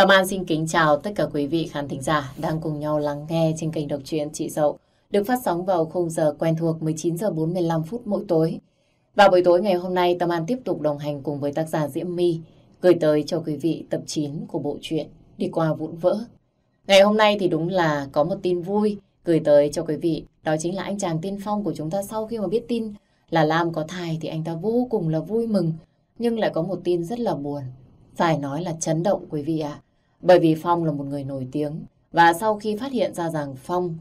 Tâm An xin kính chào tất cả quý vị khán thính giả đang cùng nhau lắng nghe trên kênh độc truyện Chị Dậu, được phát sóng vào khung giờ quen thuộc 19 giờ 45 phút mỗi tối. Và buổi tối ngày hôm nay, Tâm An tiếp tục đồng hành cùng với tác giả Diễm My, gửi tới cho quý vị tập 9 của bộ truyện Đi qua vụn vỡ. Ngày hôm nay thì đúng là có một tin vui gửi tới cho quý vị, đó chính là anh chàng tiên phong của chúng ta sau khi mà biết tin là Lam có thai thì anh ta vô cùng là vui mừng, nhưng lại có một tin rất là buồn. Phải nói là chấn động quý vị ạ. Bởi vì Phong là một người nổi tiếng, và sau khi phát hiện ra rằng Phong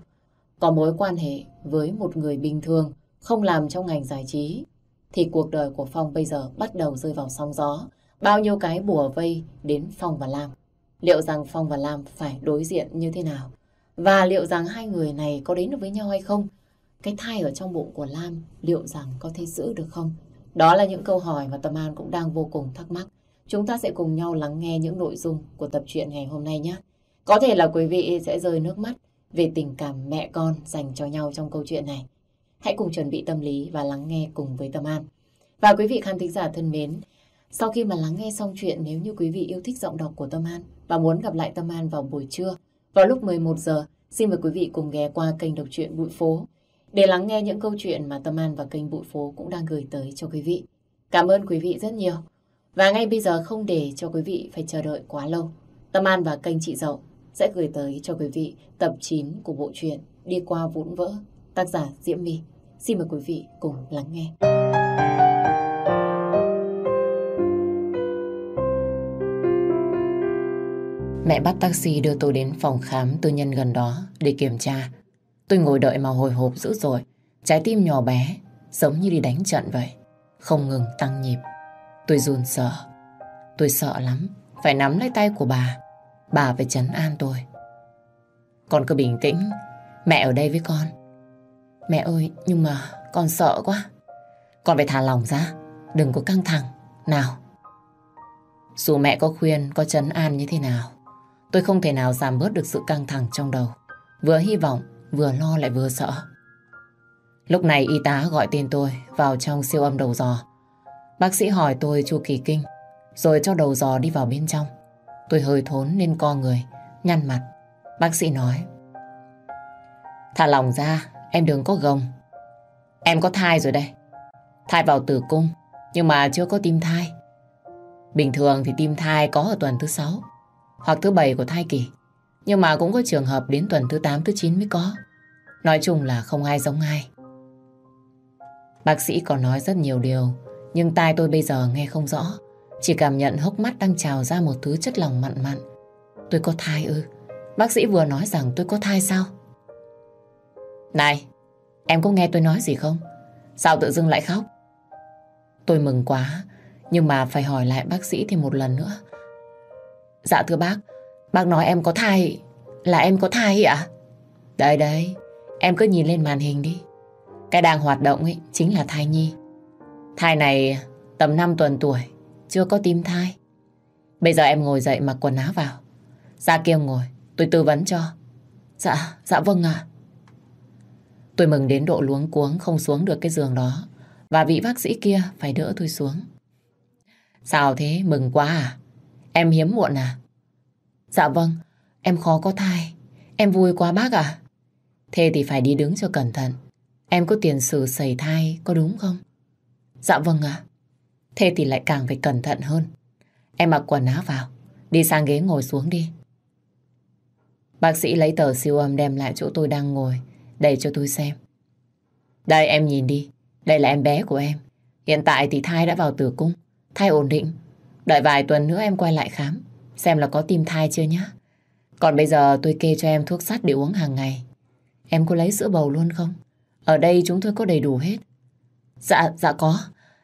có mối quan hệ với một người bình thường, không làm trong ngành giải trí, thì cuộc đời của Phong bây giờ bắt đầu rơi vào sóng gió. Bao nhiêu cái bùa vây đến Phong và Lam. Liệu rằng Phong và Lam phải đối diện như thế nào? Và liệu rằng hai người này có đến được với nhau hay không? Cái thai ở trong bụng của Lam liệu rằng có thể giữ được không? Đó là những câu hỏi mà Tâm An cũng đang vô cùng thắc mắc. Chúng ta sẽ cùng nhau lắng nghe những nội dung của tập truyện ngày hôm nay nhé. Có thể là quý vị sẽ rơi nước mắt về tình cảm mẹ con dành cho nhau trong câu chuyện này. Hãy cùng chuẩn bị tâm lý và lắng nghe cùng với Tâm An. Và quý vị khán thính giả thân mến, sau khi mà lắng nghe xong chuyện nếu như quý vị yêu thích giọng đọc của Tâm An và muốn gặp lại Tâm An vào buổi trưa, vào lúc 11 giờ, xin mời quý vị cùng ghé qua kênh đọc truyện Bụi Phố để lắng nghe những câu chuyện mà Tâm An và kênh Bụi Phố cũng đang gửi tới cho quý vị. Cảm ơn quý vị rất nhiều. Và ngay bây giờ không để cho quý vị phải chờ đợi quá lâu, Tâm An và kênh Chị Dậu sẽ gửi tới cho quý vị tập 9 của bộ truyện Đi qua vũn vỡ, tác giả Diễm My. Xin mời quý vị cùng lắng nghe. Mẹ bắt taxi đưa tôi đến phòng khám tư nhân gần đó để kiểm tra. Tôi ngồi đợi mà hồi hộp dữ dội, Trái tim nhỏ bé, giống như đi đánh trận vậy. Không ngừng tăng nhịp. Tôi run sợ. Tôi sợ lắm. Phải nắm lấy tay của bà. Bà phải chấn an tôi. Con cứ bình tĩnh. Mẹ ở đây với con. Mẹ ơi, nhưng mà con sợ quá. Con phải thả lòng ra. Đừng có căng thẳng. Nào. Dù mẹ có khuyên, có chấn an như thế nào. Tôi không thể nào giảm bớt được sự căng thẳng trong đầu. Vừa hy vọng, vừa lo lại vừa sợ. Lúc này y tá gọi tên tôi vào trong siêu âm đầu giò. Bác sĩ hỏi tôi chu kỳ kinh, rồi cho đầu giò đi vào bên trong. Tôi hơi thốn nên co người, nhăn mặt. Bác sĩ nói. Thả lòng ra, em đừng có gồng. Em có thai rồi đây. Thai vào tử cung, nhưng mà chưa có tim thai. Bình thường thì tim thai có ở tuần thứ 6 hoặc thứ 7 của thai kỳ. Nhưng mà cũng có trường hợp đến tuần thứ 8, thứ 9 mới có. Nói chung là không ai giống ai. Bác sĩ còn nói rất nhiều điều, nhưng tai tôi bây giờ nghe không rõ. Chỉ cảm nhận hốc mắt đang trào ra một thứ chất lòng mặn mặn. Tôi có thai ư? Bác sĩ vừa nói rằng tôi có thai sao? Này, em có nghe tôi nói gì không? Sao tự dưng lại khóc? Tôi mừng quá, nhưng mà phải hỏi lại bác sĩ thêm một lần nữa. Dạ thưa bác, bác nói em có thai, là em có thai ạ? Đây đây, em cứ nhìn lên màn hình đi. Cái đang hoạt động ấy chính là thai nhi. Thai này tầm 5 tuần tuổi, chưa có tim thai. Bây giờ em ngồi dậy mặc quần áo vào. Ra kia ngồi, tôi tư vấn cho. Dạ, dạ vâng ạ. Tôi mừng đến độ luống cuống không xuống được cái giường đó. Và vị bác sĩ kia phải đỡ tôi xuống. Sao thế, mừng quá à? Em hiếm muộn à? Dạ vâng, em khó có thai. Em vui quá bác ạ. Thế thì phải đi đứng cho cẩn thận. Em có tiền sử sẩy thai có đúng không? Dạ vâng ạ. Thế thì lại càng phải cẩn thận hơn. Em mặc quần áo vào. Đi sang ghế ngồi xuống đi. Bác sĩ lấy tờ siêu âm đem lại chỗ tôi đang ngồi. Đẩy cho tôi xem. Đây, em nhìn đi. Đây là em bé của em. Hiện tại thì thai đã vào tử cung. Thai ổn định. Đợi vài tuần nữa em quay lại khám. Xem là có tim thai chưa nhá. Còn bây giờ tôi kê cho em thuốc sắt để uống hàng ngày. Em có lấy sữa bầu luôn không? Ở đây chúng tôi có đầy đủ hết. Dạ, dạ có.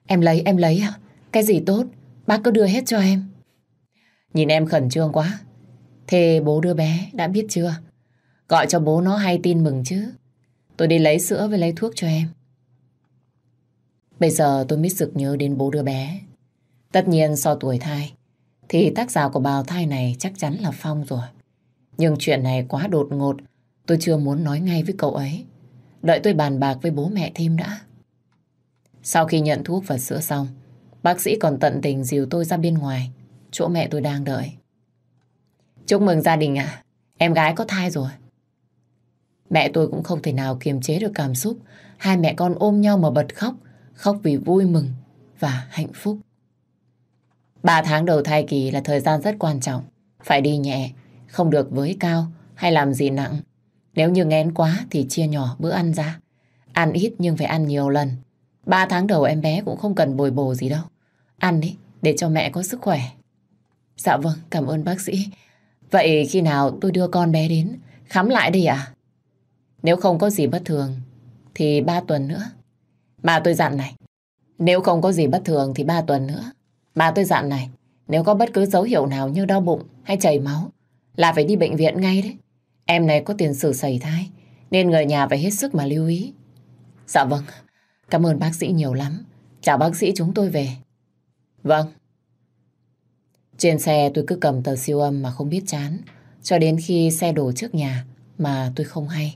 Em lấy, em lấy ạ. Cái gì tốt, bác cứ đưa hết cho em. Nhìn em khẩn trương quá. Thế bố đưa bé đã biết chưa? Gọi cho bố nó hay tin mừng chứ. Tôi đi lấy sữa với lấy thuốc cho em. Bây giờ tôi mới sực nhớ đến bố đưa bé. Tất nhiên so tuổi thai, thì tác giả của bào thai này chắc chắn là Phong rồi. Nhưng chuyện này quá đột ngột, tôi chưa muốn nói ngay với cậu ấy. Đợi tôi bàn bạc với bố mẹ thêm đã. Sau khi nhận thuốc và sữa xong, bác sĩ còn tận tình dìu tôi ra bên ngoài, chỗ mẹ tôi đang đợi. Chúc mừng gia đình ạ. Em gái có thai rồi. Mẹ tôi cũng không thể nào kiềm chế được cảm xúc. Hai mẹ con ôm nhau mà bật khóc. Khóc vì vui mừng và hạnh phúc. Ba tháng đầu thai kỳ là thời gian rất quan trọng. Phải đi nhẹ, không được với cao hay làm gì nặng. Nếu như ngén quá thì chia nhỏ bữa ăn ra. Ăn ít nhưng phải ăn nhiều lần. Ba tháng đầu em bé cũng không cần bồi bổ gì đâu. Ăn đi, để cho mẹ có sức khỏe. Dạ vâng, cảm ơn bác sĩ. Vậy khi nào tôi đưa con bé đến khám lại đi ạ? Nếu không có gì bất thường thì ba tuần nữa. Mà tôi dặn này, nếu không có gì bất thường thì ba tuần nữa. Mà tôi dặn này, nếu có bất cứ dấu hiệu nào như đau bụng hay chảy máu là phải đi bệnh viện ngay đấy. Em này có tiền sử sẩy thai nên người nhà phải hết sức mà lưu ý. Dạ vâng, cảm ơn bác sĩ nhiều lắm. Chào bác sĩ chúng tôi về. Vâng. Trên xe tôi cứ cầm tờ siêu âm mà không biết chán. Cho đến khi xe đổ trước nhà mà tôi không hay.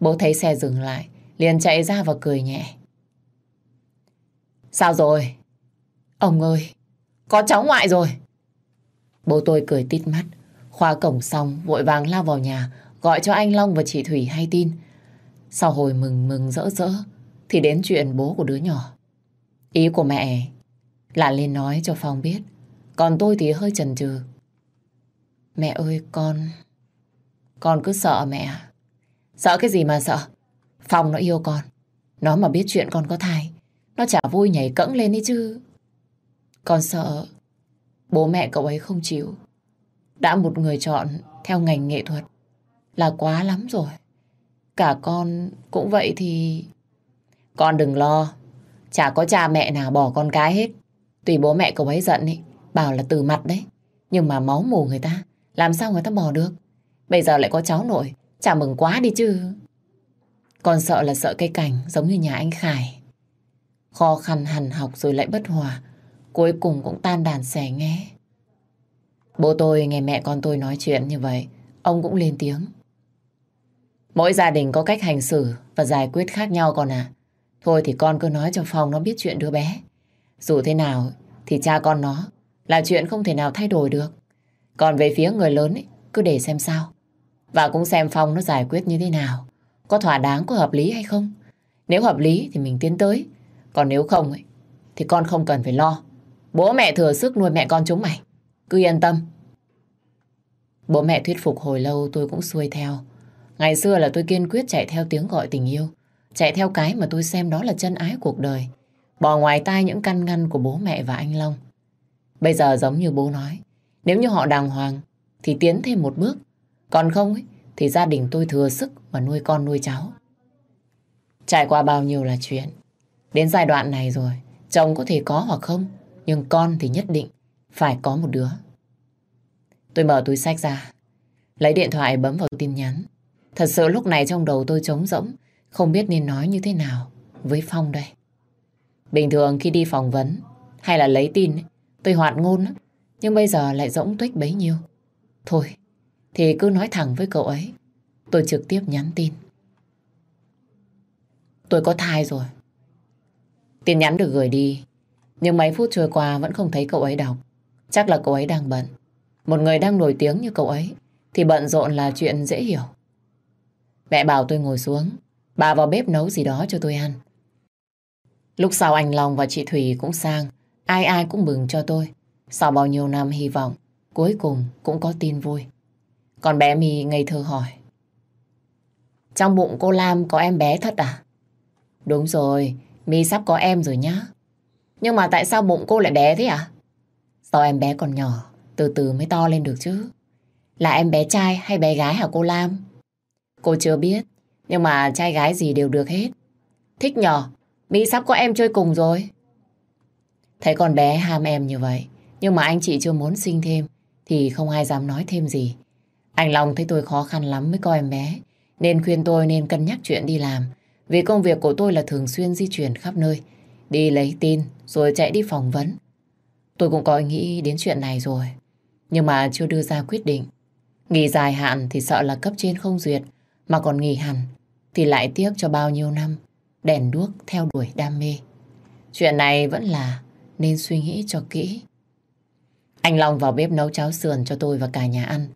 Bố thấy xe dừng lại, liền chạy ra và cười nhẹ. Sao rồi? Ông ơi, có cháu ngoại rồi. Bố tôi cười tít mắt, khóa cổng xong vội vàng lao vào nhà gọi cho anh Long và chị Thủy hay tin. Sau hồi mừng mừng rỡ rỡ thì đến chuyện bố của đứa nhỏ. Ý của mẹ là lên nói cho Phong biết. Còn tôi thì hơi chần chừ. Mẹ ơi, con... Con cứ sợ mẹ Sợ cái gì mà sợ? Phong nó yêu con. Nó mà biết chuyện con có thai. Nó chả vui nhảy cẫng lên đi chứ. Con sợ bố mẹ cậu ấy không chịu. Đã một người chọn theo ngành nghệ thuật là quá lắm rồi. Cả con cũng vậy thì... Con đừng lo. Chả có cha mẹ nào bỏ con cái hết. Tùy bố mẹ cậu ấy giận ấy, bảo là từ mặt đấy. Nhưng mà máu mù người ta, làm sao người ta bỏ được? Bây giờ lại có cháu nội, chả mừng quá đi chứ. Con sợ là sợ cây cảnh giống như nhà anh Khải. Khó khăn hằn học rồi lại bất hòa, cuối cùng cũng tan đàn xẻ nghe. Bố tôi nghe mẹ con tôi nói chuyện như vậy, ông cũng lên tiếng. Mỗi gia đình có cách hành xử và giải quyết khác nhau con à. Thôi thì con cứ nói cho Phong nó biết chuyện đứa bé. Dù thế nào thì cha con nó là chuyện không thể nào thay đổi được. Còn về phía người lớn ấy, cứ để xem sao. Và cũng xem Phong nó giải quyết như thế nào. Có thỏa đáng, có hợp lý hay không. Nếu hợp lý thì mình tiến tới. Còn nếu không ấy, thì con không cần phải lo. Bố mẹ thừa sức nuôi mẹ con chúng mày. Cứ yên tâm. Bố mẹ thuyết phục hồi lâu tôi cũng xuôi theo. Ngày xưa là tôi kiên quyết chạy theo tiếng gọi tình yêu. Chạy theo cái mà tôi xem đó là chân ái cuộc đời. Bỏ ngoài tai những căn ngăn của bố mẹ và anh Long. Bây giờ giống như bố nói. Nếu như họ đàng hoàng thì tiến thêm một bước. Còn không ấy, thì gia đình tôi thừa sức mà nuôi con nuôi cháu. Trải qua bao nhiêu là chuyện. Đến giai đoạn này rồi, chồng có thể có hoặc không, nhưng con thì nhất định phải có một đứa. Tôi mở túi sách ra, lấy điện thoại bấm vào tin nhắn. Thật sự lúc này trong đầu tôi trống rỗng, không biết nên nói như thế nào với Phong đây. Bình thường khi đi phỏng vấn hay là lấy tin, tôi hoạt ngôn, nhưng bây giờ lại rỗng tuếch bấy nhiêu. Thôi, thì cứ nói thẳng với cậu ấy. Tôi trực tiếp nhắn tin. Tôi có thai rồi. Tin nhắn được gửi đi, nhưng mấy phút trôi qua vẫn không thấy cậu ấy đọc. Chắc là cậu ấy đang bận. Một người đang nổi tiếng như cậu ấy thì bận rộn là chuyện dễ hiểu. Mẹ bảo tôi ngồi xuống, bà vào bếp nấu gì đó cho tôi ăn. Lúc sau anh Long và chị Thủy cũng sang, ai ai cũng mừng cho tôi. Sau bao nhiêu năm hy vọng, cuối cùng cũng có tin vui. Còn bé My ngây thơ hỏi. Trong bụng cô Lam có em bé thật à? Đúng rồi, My sắp có em rồi nhá. Nhưng mà tại sao bụng cô lại bé thế à? Sao em bé còn nhỏ, từ từ mới to lên được chứ. Là em bé trai hay bé gái hả cô Lam? Cô chưa biết, nhưng mà trai gái gì đều được hết. Thích nhỏ, mỹ sắp có em chơi cùng rồi. Thấy con bé ham em như vậy, nhưng mà anh chị chưa muốn sinh thêm, thì không ai dám nói thêm gì. Anh Long thấy tôi khó khăn lắm mới coi em bé, nên khuyên tôi nên cân nhắc chuyện đi làm. Vì công việc của tôi là thường xuyên di chuyển khắp nơi, đi lấy tin rồi chạy đi phỏng vấn. Tôi cũng có nghĩ đến chuyện này rồi, nhưng mà chưa đưa ra quyết định. Nghỉ dài hạn thì sợ là cấp trên không duyệt, mà còn nghỉ hẳn thì lại tiếc cho bao nhiêu năm đèn đuốc theo đuổi đam mê. Chuyện này vẫn là nên suy nghĩ cho kỹ. Anh Long vào bếp nấu cháo sườn cho tôi và cả nhà ăn.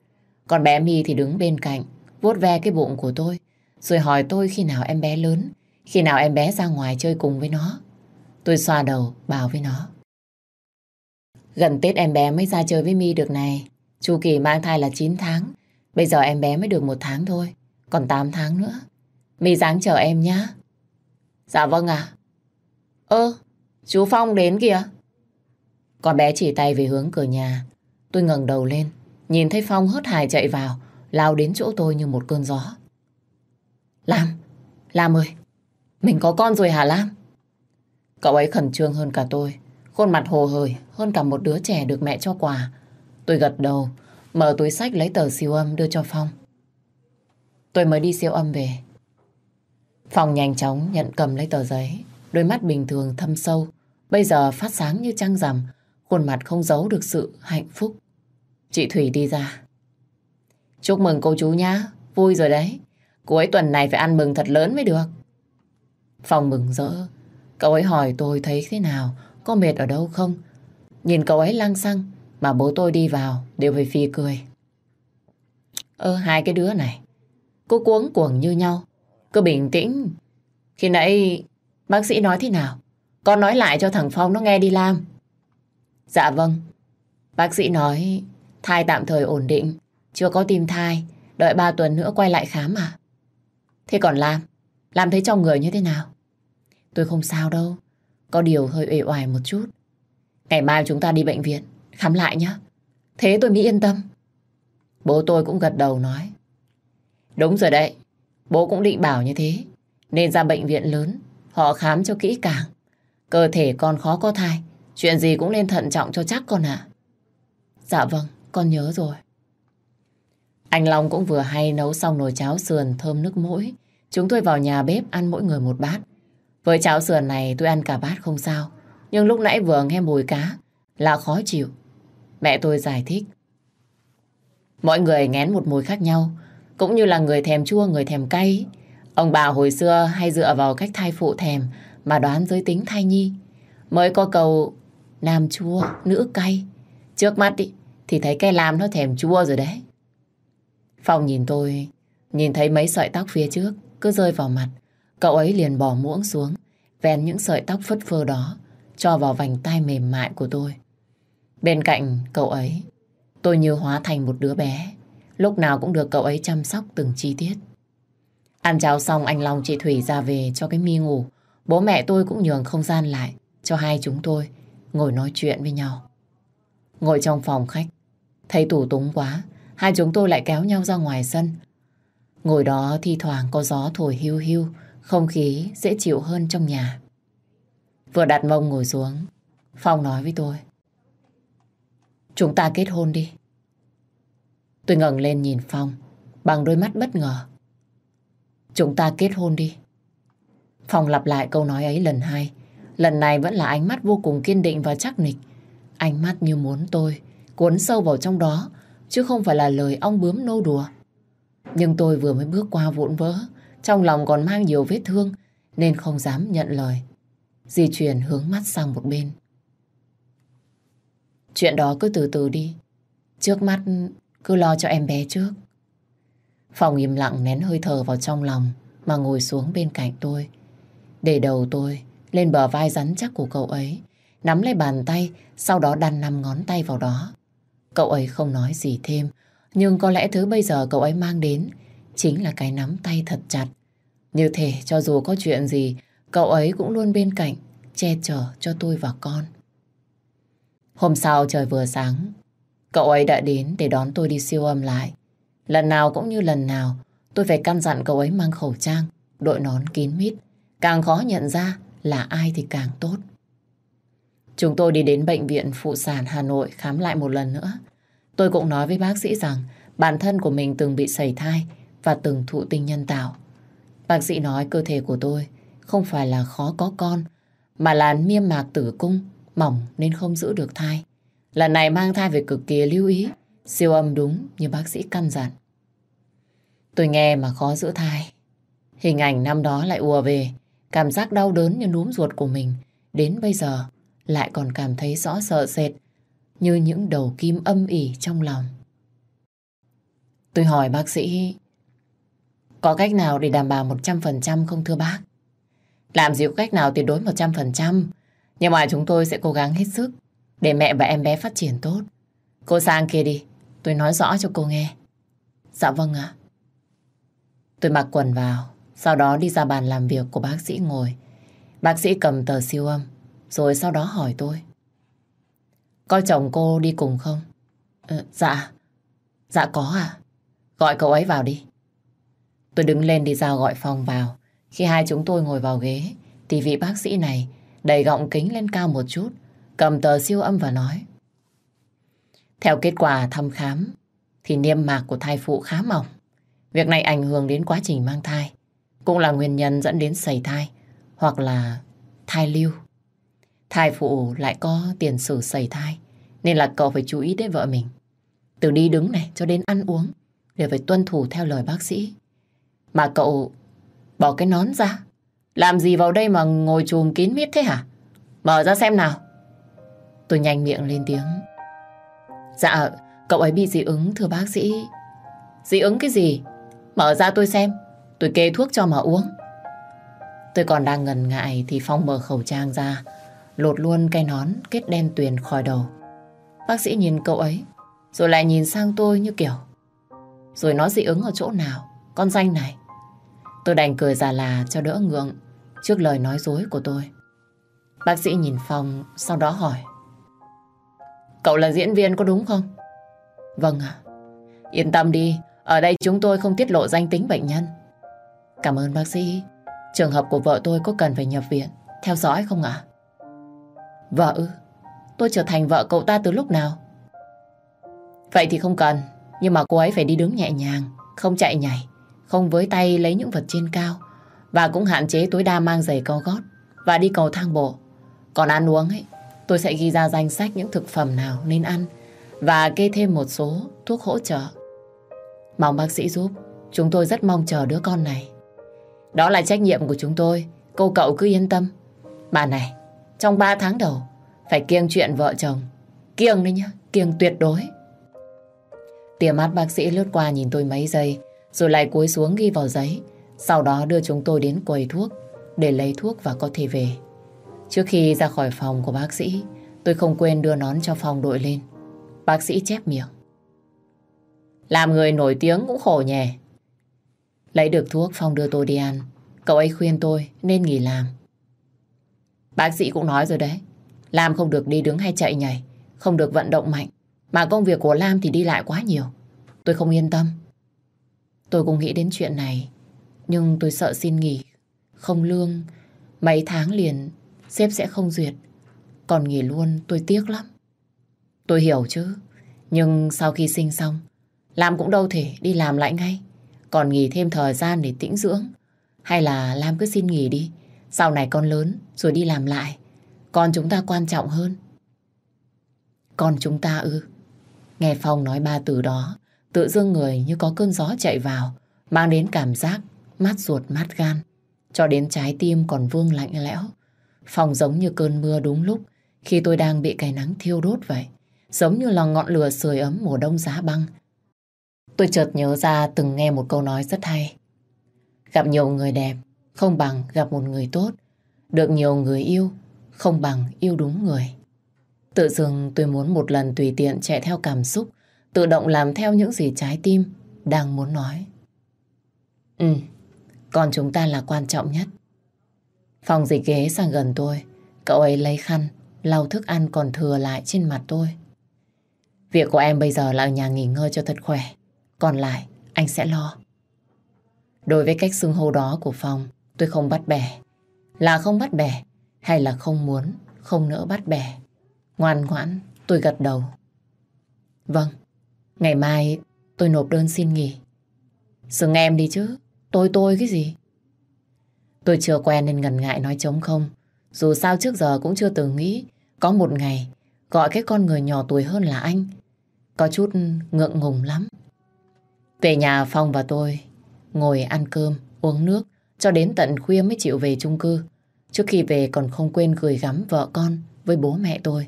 Còn bé My thì đứng bên cạnh, vuốt ve cái bụng của tôi, rồi hỏi tôi khi nào em bé lớn, khi nào em bé ra ngoài chơi cùng với nó. Tôi xoa đầu, bảo với nó. Gần Tết em bé mới ra chơi với My được này. Chu kỳ mang thai là 9 tháng. Bây giờ em bé mới được một tháng thôi. Còn 8 tháng nữa mì dáng chờ em nhá. Dạ vâng ạ. Ơ, chú Phong đến kìa. Con bé chỉ tay về hướng cửa nhà. Tôi ngẩng đầu lên, nhìn thấy Phong hớt hải chạy vào, lao đến chỗ tôi như một cơn gió. Lam, Lam ơi, mình có con rồi hả Lam? Cậu ấy khẩn trương hơn cả tôi, khuôn mặt hồ hởi hơn cả một đứa trẻ được mẹ cho quà. Tôi gật đầu, mở túi sách lấy tờ siêu âm đưa cho Phong. Tôi mới đi siêu âm về. Phong nhanh chóng nhận cầm lấy tờ giấy, đôi mắt bình thường thâm sâu, bây giờ phát sáng như trăng rằm, khuôn mặt không giấu được sự hạnh phúc. Chị Thủy đi ra. Chúc mừng cô chú nhá, vui rồi đấy. Cuối tuần này phải ăn mừng thật lớn mới được. Phong mừng rỡ, cậu ấy hỏi tôi thấy thế nào, có mệt ở đâu không? Nhìn cậu ấy lăng xăng, mà bố tôi đi vào đều phải phi cười. Ơ, hai cái đứa này, cô cuống cuồng như nhau, cứ bình tĩnh. Khi nãy bác sĩ nói thế nào? Con nói lại cho thằng Phong nó nghe đi lam. Dạ vâng. Bác sĩ nói thai tạm thời ổn định, chưa có tim thai, đợi 3 tuần nữa quay lại khám à? Thế còn Lam, Lam thấy trong người như thế nào? Tôi không sao đâu, có điều hơi uể oải một chút. Ngày mai chúng ta đi bệnh viện, khám lại nhé. Thế tôi mới yên tâm. Bố tôi cũng gật đầu nói. Đúng rồi đấy, bố cũng định bảo như thế. Nên ra bệnh viện lớn, họ khám cho kỹ càng. Cơ thể con khó có thai, chuyện gì cũng nên thận trọng cho chắc con ạ. Dạ vâng, con nhớ rồi. Anh Long cũng vừa hay nấu xong nồi cháo sườn thơm nước mũi. Chúng tôi vào nhà bếp ăn mỗi người một bát. Với cháo sườn này tôi ăn cả bát không sao. Nhưng lúc nãy vừa nghe mùi cá là khó chịu. Mẹ tôi giải thích. Mọi người ngén một mùi khác nhau. Cũng như là người thèm chua, người thèm cay. Ông bà hồi xưa hay dựa vào cách thai phụ thèm mà đoán giới tính thai nhi. Mới có cầu nam chua, nữ cay. Trước mắt ý, thì thấy cái lam nó thèm chua rồi đấy. Phong nhìn tôi, nhìn thấy mấy sợi tóc phía trước cứ rơi vào mặt. Cậu ấy liền bỏ muỗng xuống, vén những sợi tóc phất phơ đó, cho vào vành tay mềm mại của tôi. Bên cạnh cậu ấy, tôi như hóa thành một đứa bé, lúc nào cũng được cậu ấy chăm sóc từng chi tiết. Ăn cháo xong anh Long chị Thủy ra về cho cái mi ngủ. Bố mẹ tôi cũng nhường không gian lại cho hai chúng tôi ngồi nói chuyện với nhau. Ngồi trong phòng khách, thấy tủ túng quá, hai chúng tôi lại kéo nhau ra ngoài sân. Ngồi đó thi thoảng có gió thổi hưu hưu, không khí dễ chịu hơn trong nhà. Vừa đặt mông ngồi xuống, Phong nói với tôi. Chúng ta kết hôn đi. Tôi ngẩng lên nhìn Phong bằng đôi mắt bất ngờ. Chúng ta kết hôn đi. Phong lặp lại câu nói ấy lần hai. Lần này vẫn là ánh mắt vô cùng kiên định và chắc nịch. Ánh mắt như muốn tôi cuốn sâu vào trong đó, chứ không phải là lời ong bướm nô đùa. Nhưng tôi vừa mới bước qua vụn vỡ, trong lòng còn mang nhiều vết thương, nên không dám nhận lời. Di chuyển hướng mắt sang một bên. Chuyện đó cứ từ từ đi. Trước mắt cứ lo cho em bé trước. Phòng im lặng nén hơi thở vào trong lòng mà ngồi xuống bên cạnh tôi. Để đầu tôi lên bờ vai rắn chắc của cậu ấy, nắm lấy bàn tay, sau đó đan năm ngón tay vào đó. Cậu ấy không nói gì thêm, nhưng có lẽ thứ bây giờ cậu ấy mang đến chính là cái nắm tay thật chặt. Như thể cho dù có chuyện gì, cậu ấy cũng luôn bên cạnh, che chở cho tôi và con. Hôm sau trời vừa sáng, cậu ấy đã đến để đón tôi đi siêu âm lại. Lần nào cũng như lần nào, tôi phải căn dặn cậu ấy mang khẩu trang, đội nón kín mít. Càng khó nhận ra là ai thì càng tốt. Chúng tôi đi đến bệnh viện Phụ sản Hà Nội khám lại một lần nữa. Tôi cũng nói với bác sĩ rằng bản thân của mình từng bị sẩy thai và từng thụ tinh nhân tạo. Bác sĩ nói cơ thể của tôi không phải là khó có con, mà là niêm mạc tử cung mỏng nên không giữ được thai. Lần này mang thai phải cực kỳ lưu ý, siêu âm đúng như bác sĩ căn dặn. Tôi nghe mà khó giữ thai. Hình ảnh năm đó lại ùa về, cảm giác đau đớn như núm ruột của mình. Đến bây giờ lại còn cảm thấy rõ sợ sệt như những đầu kim âm ỉ trong lòng. Tôi hỏi bác sĩ có cách nào để đảm bảo 100% không thưa bác? Làm gì có cách nào tuyệt đối 100%, nhưng mà chúng tôi sẽ cố gắng hết sức để mẹ và em bé phát triển tốt. Cô sang kia đi, tôi nói rõ cho cô nghe. Dạ vâng ạ. Tôi mặc quần vào, sau đó đi ra bàn làm việc của bác sĩ ngồi. Bác sĩ cầm tờ siêu âm, rồi sau đó hỏi tôi. Có chồng cô đi cùng không? Ừ, dạ. Dạ có à? Gọi cậu ấy vào đi. Tôi đứng lên đi ra gọi phòng vào. Khi hai chúng tôi ngồi vào ghế, thì vị bác sĩ này đẩy gọng kính lên cao một chút, cầm tờ siêu âm và nói. Theo kết quả thăm khám, thì niêm mạc của thai phụ khá mỏng. Việc này ảnh hưởng đến quá trình mang thai, cũng là nguyên nhân dẫn đến sẩy thai hoặc là thai lưu. Thai phụ lại có tiền sử sẩy thai, nên là cậu phải chú ý đến vợ mình. Từ đi đứng này cho đến ăn uống, đều phải tuân thủ theo lời bác sĩ. Mà cậu bỏ cái nón ra, làm gì vào đây mà ngồi chùm kín mít thế hả? Mở ra xem nào. Tôi nhanh miệng lên tiếng. Dạ, cậu ấy bị dị ứng thưa bác sĩ. Dị ứng cái gì? Mở ra tôi xem, tôi kê thuốc cho mà uống. Tôi còn đang ngần ngại thì Phong mở khẩu trang ra, lột luôn cái nón kết đen tuyền khỏi đầu. Bác sĩ nhìn cậu ấy, rồi lại nhìn sang tôi như kiểu. Rồi nó dị ứng ở chỗ nào, con danh này. Tôi đành cười già là cho đỡ ngượng trước lời nói dối của tôi. Bác sĩ nhìn Phong, sau đó hỏi. Cậu là diễn viên có đúng không? Vâng ạ. Yên tâm đi, ở đây chúng tôi không tiết lộ danh tính bệnh nhân. Cảm ơn bác sĩ. Trường hợp của vợ tôi có cần phải nhập viện, theo dõi không ạ? Vợ ư? Tôi trở thành vợ cậu ta từ lúc nào? Vậy thì không cần, nhưng mà cô ấy phải đi đứng nhẹ nhàng, không chạy nhảy, không với tay lấy những vật trên cao và cũng hạn chế tối đa mang giày cao gót và đi cầu thang bộ. Còn ăn uống ấy, tôi sẽ ghi ra danh sách những thực phẩm nào nên ăn và kê thêm một số thuốc hỗ trợ. Mong bác sĩ giúp, chúng tôi rất mong chờ đứa con này. Đó là trách nhiệm của chúng tôi, cô cậu cứ yên tâm. Bà này, trong 3 tháng đầu, phải kiêng chuyện vợ chồng. Kiêng đấy nhá, kiêng tuyệt đối. Tia mắt bác sĩ lướt qua nhìn tôi mấy giây, rồi lại cúi xuống ghi vào giấy. Sau đó đưa chúng tôi đến quầy thuốc để lấy thuốc và có thể về. Trước khi ra khỏi phòng của bác sĩ, tôi không quên đưa nón cho phòng đội lên. Bác sĩ chép miệng. Làm người nổi tiếng cũng khổ nhè. Lấy được thuốc Phong đưa tôi đi ăn. Cậu ấy khuyên tôi nên nghỉ làm. Bác sĩ cũng nói rồi đấy. Làm không được đi đứng hay chạy nhảy. Không được vận động mạnh. Mà công việc của Lam thì đi lại quá nhiều. Tôi không yên tâm. Tôi cũng nghĩ đến chuyện này. Nhưng tôi sợ xin nghỉ. Không lương. Mấy tháng liền sếp sẽ không duyệt. Còn nghỉ luôn tôi tiếc lắm. Tôi hiểu chứ. Nhưng sau khi sinh xong, làm cũng đâu thể đi làm lại ngay. Còn nghỉ thêm thời gian để tĩnh dưỡng. Hay là Lam cứ xin nghỉ đi. Sau này con lớn rồi đi làm lại. Con chúng ta quan trọng hơn. Con chúng ta ư. Nghe Phong nói ba từ đó, tự dưng người như có cơn gió chạy vào, mang đến cảm giác mát ruột mát gan, cho đến trái tim còn vương lạnh lẽo phòng giống như cơn mưa đúng lúc khi tôi đang bị cái nắng thiêu đốt vậy, giống như là ngọn lửa sưởi ấm mùa đông giá băng. Tôi chợt nhớ ra từng nghe một câu nói rất hay. Gặp nhiều người đẹp không bằng gặp một người tốt, được nhiều người yêu không bằng yêu đúng người. Tự dưng tôi muốn một lần tùy tiện chạy theo cảm xúc, tự động làm theo những gì trái tim đang muốn nói. Ừ, còn chúng ta là quan trọng nhất. Phòng dịch ghế sang gần tôi, cậu ấy lấy khăn, lau thức ăn còn thừa lại trên mặt tôi. Việc của em bây giờ là ở nhà nghỉ ngơi cho thật khỏe, còn lại anh sẽ lo. Đối với cách xưng hô đó của Phong, tôi không bắt bẻ. Là không bắt bẻ, hay là không muốn, không nỡ bắt bẻ. Ngoan ngoãn, tôi gật đầu. Vâng, ngày mai tôi nộp đơn xin nghỉ. Xưng em đi chứ, tôi tôi cái gì? Tôi chưa quen nên ngần ngại nói trống không. Dù sao trước giờ cũng chưa từng nghĩ có một ngày gọi cái con người nhỏ tuổi hơn là anh. Có chút ngượng ngùng lắm. Về nhà Phong và tôi ngồi ăn cơm, uống nước cho đến tận khuya mới chịu về chung cư. Trước khi về còn không quên gửi gắm vợ con với bố mẹ tôi.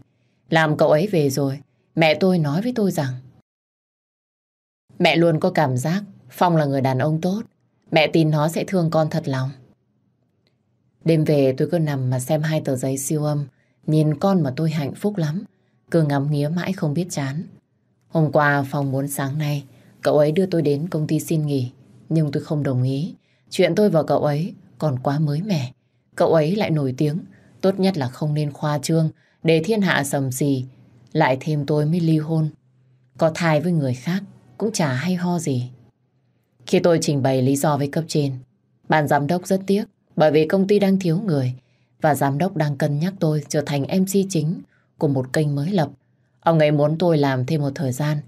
Làm cậu ấy về rồi, mẹ tôi nói với tôi rằng Mẹ luôn có cảm giác Phong là người đàn ông tốt. Mẹ tin nó sẽ thương con thật lòng. Đêm về tôi cứ nằm mà xem hai tờ giấy siêu âm. Nhìn con mà tôi hạnh phúc lắm. Cứ ngắm nghía mãi không biết chán. Hôm qua Phong muốn sáng nay cậu ấy đưa tôi đến công ty xin nghỉ. Nhưng tôi không đồng ý. Chuyện tôi và cậu ấy còn quá mới mẻ. Cậu ấy lại nổi tiếng. Tốt nhất là không nên khoa trương để thiên hạ sầm xì. Lại thêm tôi mới ly hôn. Có thai với người khác cũng chả hay ho gì. Khi tôi trình bày lý do với cấp trên, ban giám đốc rất tiếc bởi vì công ty đang thiếu người và giám đốc đang cân nhắc tôi trở thành MC chính của một kênh mới lập. Ông ấy muốn tôi làm thêm một thời gian,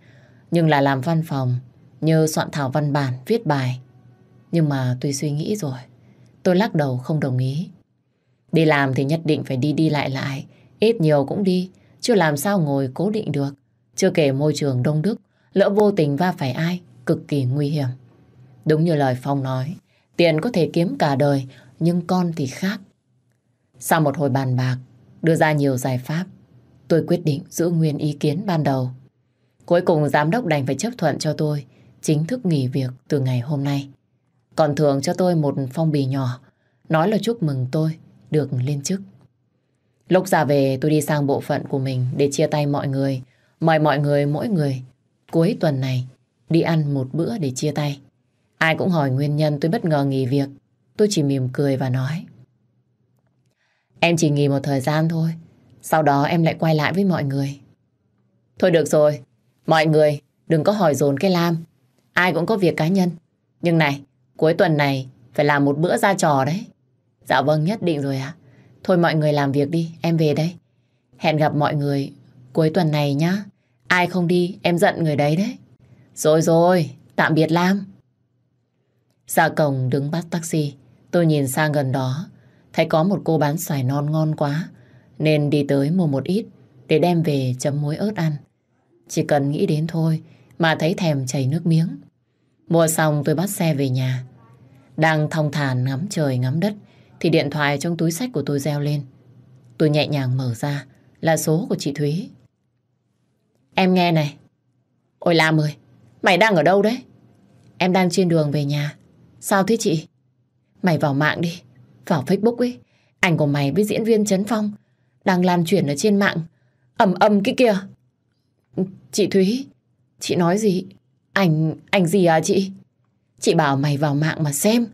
nhưng là làm văn phòng, như soạn thảo văn bản, viết bài. Nhưng mà tôi suy nghĩ rồi, tôi lắc đầu không đồng ý. Đi làm thì nhất định phải đi đi lại lại, ít nhiều cũng đi, chưa làm sao ngồi cố định được. Chưa kể môi trường đông đúc, lỡ vô tình va phải ai, cực kỳ nguy hiểm. Đúng như lời Phong nói, tiền có thể kiếm cả đời, nhưng con thì khác. Sau một hồi bàn bạc, đưa ra nhiều giải pháp, tôi quyết định giữ nguyên ý kiến ban đầu. Cuối cùng giám đốc đành phải chấp thuận cho tôi chính thức nghỉ việc từ ngày hôm nay. Còn thường cho tôi một phong bì nhỏ, nói là chúc mừng tôi được lên chức. Lúc ra về tôi đi sang bộ phận của mình để chia tay mọi người, mời mọi người mỗi người cuối tuần này đi ăn một bữa để chia tay. Ai cũng hỏi nguyên nhân tôi bất ngờ nghỉ việc. Tôi chỉ mỉm cười và nói. Em chỉ nghỉ một thời gian thôi. Sau đó em lại quay lại với mọi người. Thôi được rồi. Mọi người đừng có hỏi dồn cái Lam. Ai cũng có việc cá nhân. Nhưng này, cuối tuần này phải làm một bữa ra trò đấy. Dạ vâng, nhất định rồi ạ. Thôi mọi người làm việc đi, em về đây. Hẹn gặp mọi người cuối tuần này nhá. Ai không đi, em giận người đấy đấy. Rồi rồi, tạm biệt Lam. Ra cổng đứng bắt taxi, tôi nhìn sang gần đó, thấy có một cô bán xoài non ngon quá, nên đi tới mua một ít để đem về chấm muối ớt ăn. Chỉ cần nghĩ đến thôi mà thấy thèm chảy nước miếng. Mua xong tôi bắt xe về nhà. Đang thong thả ngắm trời ngắm đất thì điện thoại trong túi sách của tôi reo lên. Tôi nhẹ nhàng mở ra là số của chị Thúy. Em nghe này. Ôi Lam ơi, mày đang ở đâu đấy? Em đang trên đường về nhà. Sao thế chị? Mày vào mạng đi, vào Facebook ấy. Ảnh của mày với diễn viên Trấn Phong đang lan truyền ở trên mạng. ầm ầm cái kia. Chị Thúy, chị nói gì? Ảnh, ảnh gì à chị? Chị bảo mày vào mạng mà xem.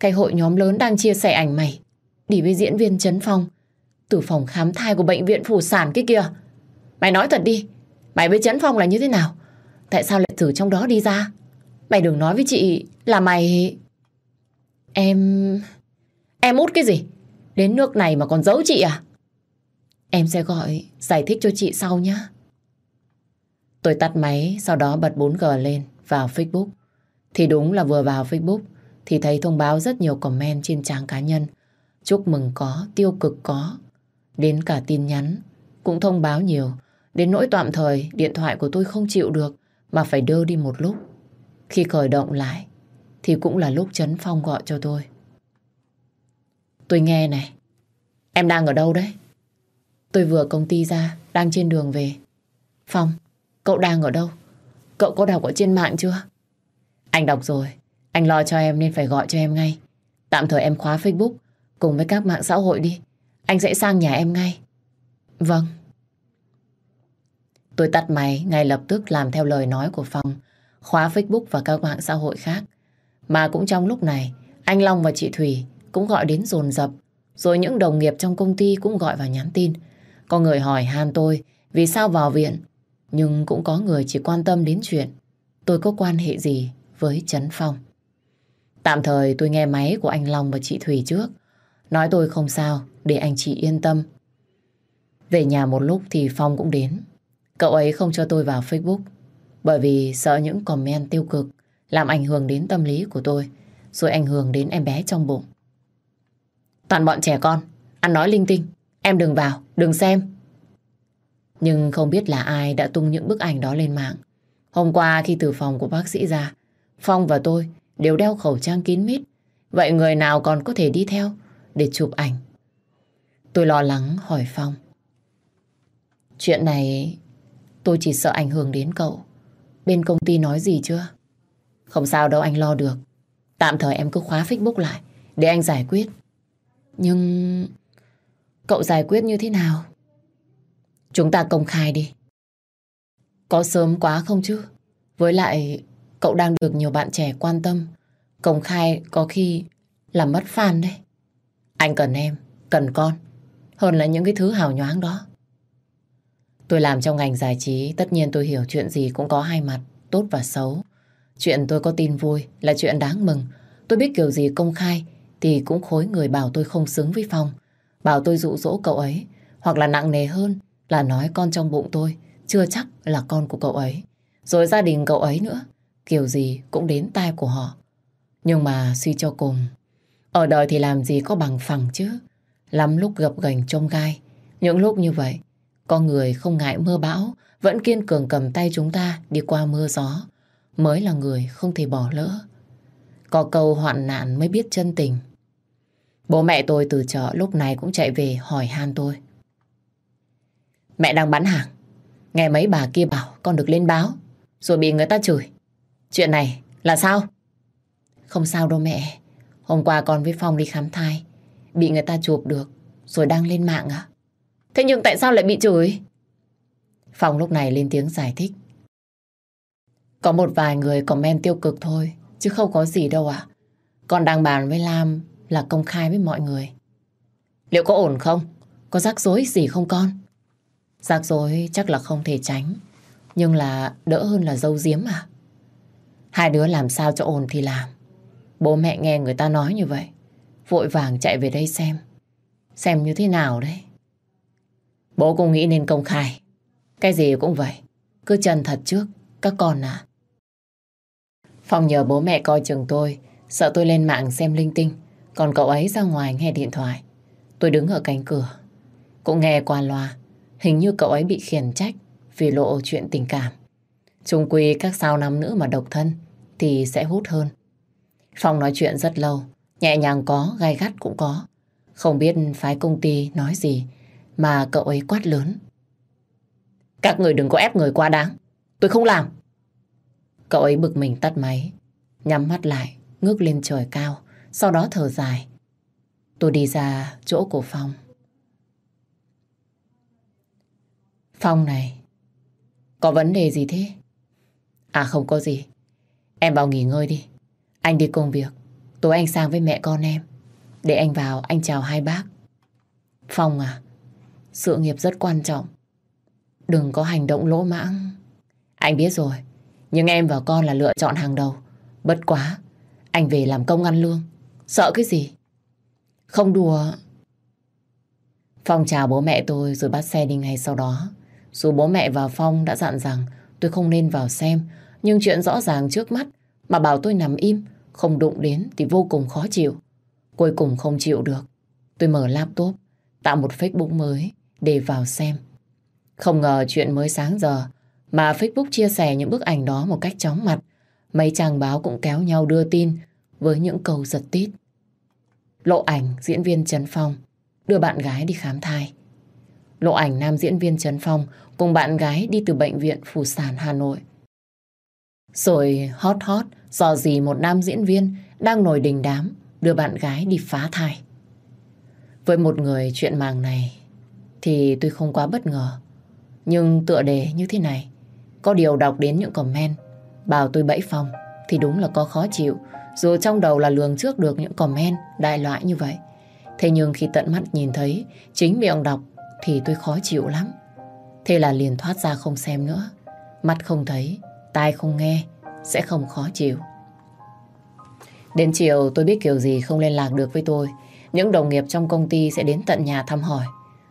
Cái hội nhóm lớn đang chia sẻ ảnh mày. Đi với diễn viên Trấn Phong. Từ phòng khám thai của bệnh viện Phủ Sản cái kia. Mày nói thật đi. Mày với Trấn Phong là như thế nào? Tại sao lại thử trong đó đi ra? Mày đừng nói với chị là mày... Em... Em út cái gì? Đến nước này mà còn giấu chị à? Em sẽ gọi giải thích cho chị sau nhé. Tôi tắt máy, sau đó bật 4G lên, vào Facebook. Thì đúng là vừa vào Facebook, thì thấy thông báo rất nhiều comment trên trang cá nhân. Chúc mừng có, tiêu cực có. Đến cả tin nhắn, cũng thông báo nhiều. Đến nỗi tạm thời, điện thoại của tôi không chịu được, mà phải đưa đi một lúc. Khi khởi động lại, thì cũng là lúc Trấn Phong gọi cho tôi. Tôi nghe này, em đang ở đâu đấy? Tôi vừa công ty ra, đang trên đường về. Phong, cậu đang ở đâu? Cậu có đọc ở trên mạng chưa? Anh đọc rồi, anh lo cho em nên phải gọi cho em ngay. Tạm thời em khóa Facebook cùng với các mạng xã hội đi. Anh sẽ sang nhà em ngay. Vâng. Tôi tắt máy ngay lập tức làm theo lời nói của Phong, khóa Facebook và các mạng xã hội khác. Mà cũng trong lúc này, anh Long và chị Thủy cũng gọi đến dồn dập. Rồi những đồng nghiệp trong công ty cũng gọi vào nhắn tin. Có người hỏi han tôi vì sao vào viện. Nhưng cũng có người chỉ quan tâm đến chuyện tôi có quan hệ gì với Trấn Phong. Tạm thời tôi nghe máy của anh Long và chị Thủy trước. Nói tôi không sao để anh chị yên tâm. Về nhà một lúc thì Phong cũng đến. Cậu ấy không cho tôi vào Facebook bởi vì sợ những comment tiêu cực làm ảnh hưởng đến tâm lý của tôi, rồi ảnh hưởng đến em bé trong bụng. Toàn bọn trẻ con, ăn nói linh tinh, em đừng vào, đừng xem. Nhưng không biết là ai đã tung những bức ảnh đó lên mạng. Hôm qua khi từ phòng của bác sĩ ra, Phong và tôi đều đeo khẩu trang kín mít. Vậy người nào còn có thể đi theo để chụp ảnh? Tôi lo lắng hỏi Phong. Chuyện này tôi chỉ sợ ảnh hưởng đến cậu. bên công ty nói gì chưa? Không sao đâu anh lo được. Tạm thời em cứ khóa Facebook lại để anh giải quyết. Nhưng... Cậu giải quyết như thế nào? Chúng ta công khai đi. Có sớm quá không chứ? Với lại, cậu đang được nhiều bạn trẻ quan tâm. Công khai có khi làm mất fan đấy. Anh cần em, cần con. Hơn là những cái thứ hào nhoáng đó. Tôi làm trong ngành giải trí, tất nhiên tôi hiểu chuyện gì cũng có hai mặt, tốt và xấu. Chuyện tôi có tin vui là chuyện đáng mừng. Tôi biết kiểu gì công khai thì cũng khối người bảo tôi không xứng với Phong. Bảo tôi dụ dỗ cậu ấy, hoặc là nặng nề hơn là nói con trong bụng tôi chưa chắc là con của cậu ấy. Rồi gia đình cậu ấy nữa, kiểu gì cũng đến tai của họ. Nhưng mà suy cho cùng, ở đời thì làm gì có bằng phẳng chứ. Lắm lúc gập gành trong gai, những lúc như vậy, con người không ngại mưa bão, vẫn kiên cường cầm tay chúng ta đi qua mưa gió, mới là người không thể bỏ lỡ. Có câu hoạn nạn mới biết chân tình. Bố mẹ tôi từ chợ lúc này cũng chạy về hỏi han tôi. Mẹ đang bán hàng. Nghe mấy bà kia bảo con được lên báo. Rồi bị người ta chửi. Chuyện này là sao? Không sao đâu mẹ. Hôm qua con với Phong đi khám thai. Bị người ta chụp được. Rồi đăng lên mạng à? Thế nhưng tại sao lại bị chửi? Phong lúc này lên tiếng giải thích. Có một vài người comment tiêu cực thôi. Chứ không có gì đâu ạ. Con đang bàn với Lam là công khai với mọi người. Liệu có ổn không? Có rắc rối gì không con? Rắc rối chắc là không thể tránh. Nhưng là đỡ hơn là dâu diếm à? Hai đứa làm sao cho ổn thì làm. Bố mẹ nghe người ta nói như vậy. Vội vàng chạy về đây xem. Xem như thế nào đấy. Bố cũng nghĩ nên công khai. Cái gì cũng vậy. Cứ chân thật trước, các con à. Phong nhờ bố mẹ coi chừng tôi, sợ tôi lên mạng xem linh tinh. Còn cậu ấy ra ngoài nghe điện thoại. Tôi đứng ở cánh cửa. Cũng nghe qua loa. Hình như cậu ấy bị khiển trách vì lộ chuyện tình cảm. Trung quy các sao nam nữ mà độc thân thì sẽ hút hơn. Phong nói chuyện rất lâu. Nhẹ nhàng có, gai gắt cũng có. Không biết phái công ty nói gì mà cậu ấy quát lớn. Các người đừng có ép người quá đáng. Tôi không làm. Cậu ấy bực mình tắt máy. Nhắm mắt lại, ngước lên trời cao. Sau đó thở dài. Tôi đi ra chỗ của Phong. Phong này, có vấn đề gì thế? À không có gì. Em vào nghỉ ngơi đi. Anh đi công việc. Tối anh sang với mẹ con em. Để anh vào, anh chào hai bác. Phong à, sự nghiệp rất quan trọng. Đừng có hành động lỗ mãng. Anh biết rồi, nhưng em và con là lựa chọn hàng đầu. Bất quá, anh về làm công ăn lương. Sợ cái gì? Không đùa. Phong chào bố mẹ tôi rồi bắt xe đi ngay sau đó. Dù bố mẹ và Phong đã dặn rằng tôi không nên vào xem, nhưng chuyện rõ ràng trước mắt mà bảo tôi nằm im, không đụng đến thì vô cùng khó chịu. Cuối cùng không chịu được. Tôi mở laptop, tạo một Facebook mới để vào xem. Không ngờ chuyện mới sáng giờ mà Facebook chia sẻ những bức ảnh đó một cách chóng mặt. Mấy trang báo cũng kéo nhau đưa tin với những câu giật tít. Lộ ảnh diễn viên Trần Phong đưa bạn gái đi khám thai. Lộ ảnh nam diễn viên Trần Phong cùng bạn gái đi từ bệnh viện Phủ Sản Hà Nội. Rồi hot hot dò gì một nam diễn viên đang nổi đình đám đưa bạn gái đi phá thai. Với một người chuyện màng này thì tôi không quá bất ngờ. Nhưng tựa đề như thế này, có điều đọc đến những comment bảo tôi bẫy phòng thì đúng là có khó chịu dù trong đầu là lường trước được những comment đại loại như vậy. Thế nhưng khi tận mắt nhìn thấy chính miệng đọc thì tôi khó chịu lắm. Thế là liền thoát ra không xem nữa. Mắt không thấy, tai không nghe, sẽ không khó chịu. Đến chiều tôi biết kiểu gì không liên lạc được với tôi. Những đồng nghiệp trong công ty sẽ đến tận nhà thăm hỏi.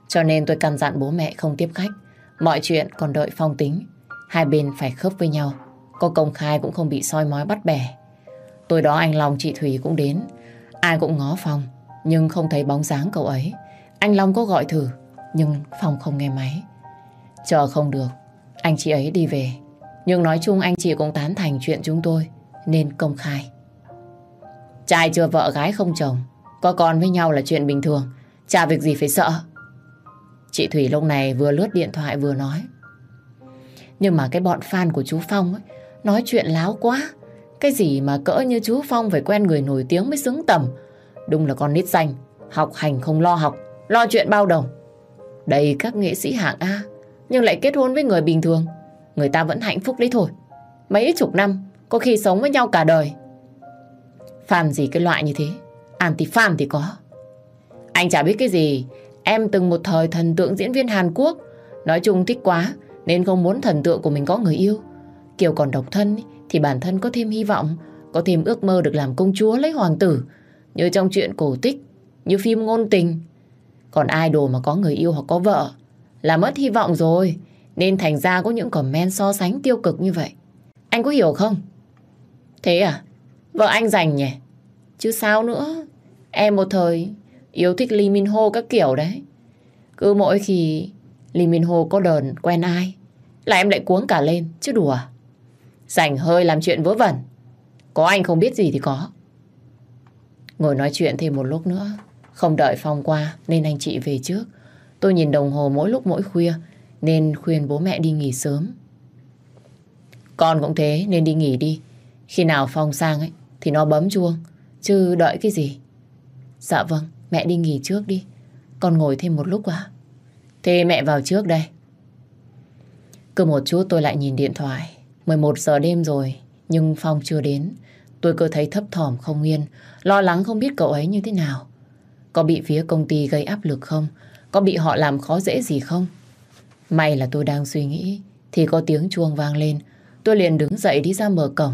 Cho nên tôi căn dặn bố mẹ không tiếp khách. Mọi chuyện còn đợi phong tính. Hai bên phải khớp với nhau. Có công khai cũng không bị soi mói bắt bẻ. tối đó anh Long chị Thủy cũng đến. Ai cũng ngó phòng nhưng không thấy bóng dáng cậu ấy. Anh Long có gọi thử, nhưng phòng không nghe máy. Chờ không được, anh chị ấy đi về. Nhưng nói chung anh chị cũng tán thành chuyện chúng tôi, nên công khai. Trai chưa vợ gái không chồng, có con với nhau là chuyện bình thường, chả việc gì phải sợ. Chị Thủy lúc này vừa lướt điện thoại vừa nói. Nhưng mà cái bọn fan của chú Phong ấy, Nói chuyện láo quá. Cái gì mà cỡ như chú Phong phải quen người nổi tiếng mới xứng tầm. Đúng là con nít xanh. Học hành không lo học, lo chuyện bao đồng. Đây các nghệ sĩ hạng A, nhưng lại kết hôn với người bình thường. Người ta vẫn hạnh phúc đấy thôi. Mấy chục năm, có khi sống với nhau cả đời. Fan gì cái loại như thế? Anti-fan thì có. Anh chả biết cái gì. Em từng một thời thần tượng diễn viên Hàn Quốc. Nói chung thích quá, nên không muốn thần tượng của mình có người yêu. Kiều còn độc thân thì bản thân có thêm hy vọng, có thêm ước mơ được làm công chúa lấy hoàng tử. Như trong chuyện cổ tích, như phim ngôn tình. Còn idol mà có người yêu hoặc có vợ là mất hy vọng rồi. Nên thành ra có những comment so sánh tiêu cực như vậy. Anh có hiểu không? Thế à? Vợ anh giành nhỉ? Chứ sao nữa? Em một thời yêu thích Lee Min Ho các kiểu đấy. Cứ mỗi khi Lee Min Ho có đờn quen ai là em lại cuống cả lên, chứ đùa. Rảnh hơi làm chuyện vớ vẩn. Có anh không biết gì thì có. Ngồi nói chuyện thêm một lúc nữa. Không đợi Phong qua nên anh chị về trước. Tôi nhìn đồng hồ mỗi lúc mỗi khuya nên khuyên bố mẹ đi nghỉ sớm. Con cũng thế nên đi nghỉ đi. Khi nào Phong sang ấy thì nó bấm chuông. Chứ đợi cái gì? Dạ vâng, mẹ đi nghỉ trước đi. Con ngồi thêm một lúc à? Thế mẹ vào trước đây. Cứ một chút tôi lại nhìn điện thoại. 11 giờ đêm rồi, nhưng Phong chưa đến. Tôi cứ thấy thấp thỏm không yên, lo lắng không biết cậu ấy như thế nào. Có bị phía công ty gây áp lực không? Có bị họ làm khó dễ gì không? May là tôi đang suy nghĩ, thì có tiếng chuông vang lên. Tôi liền đứng dậy đi ra mở cổng.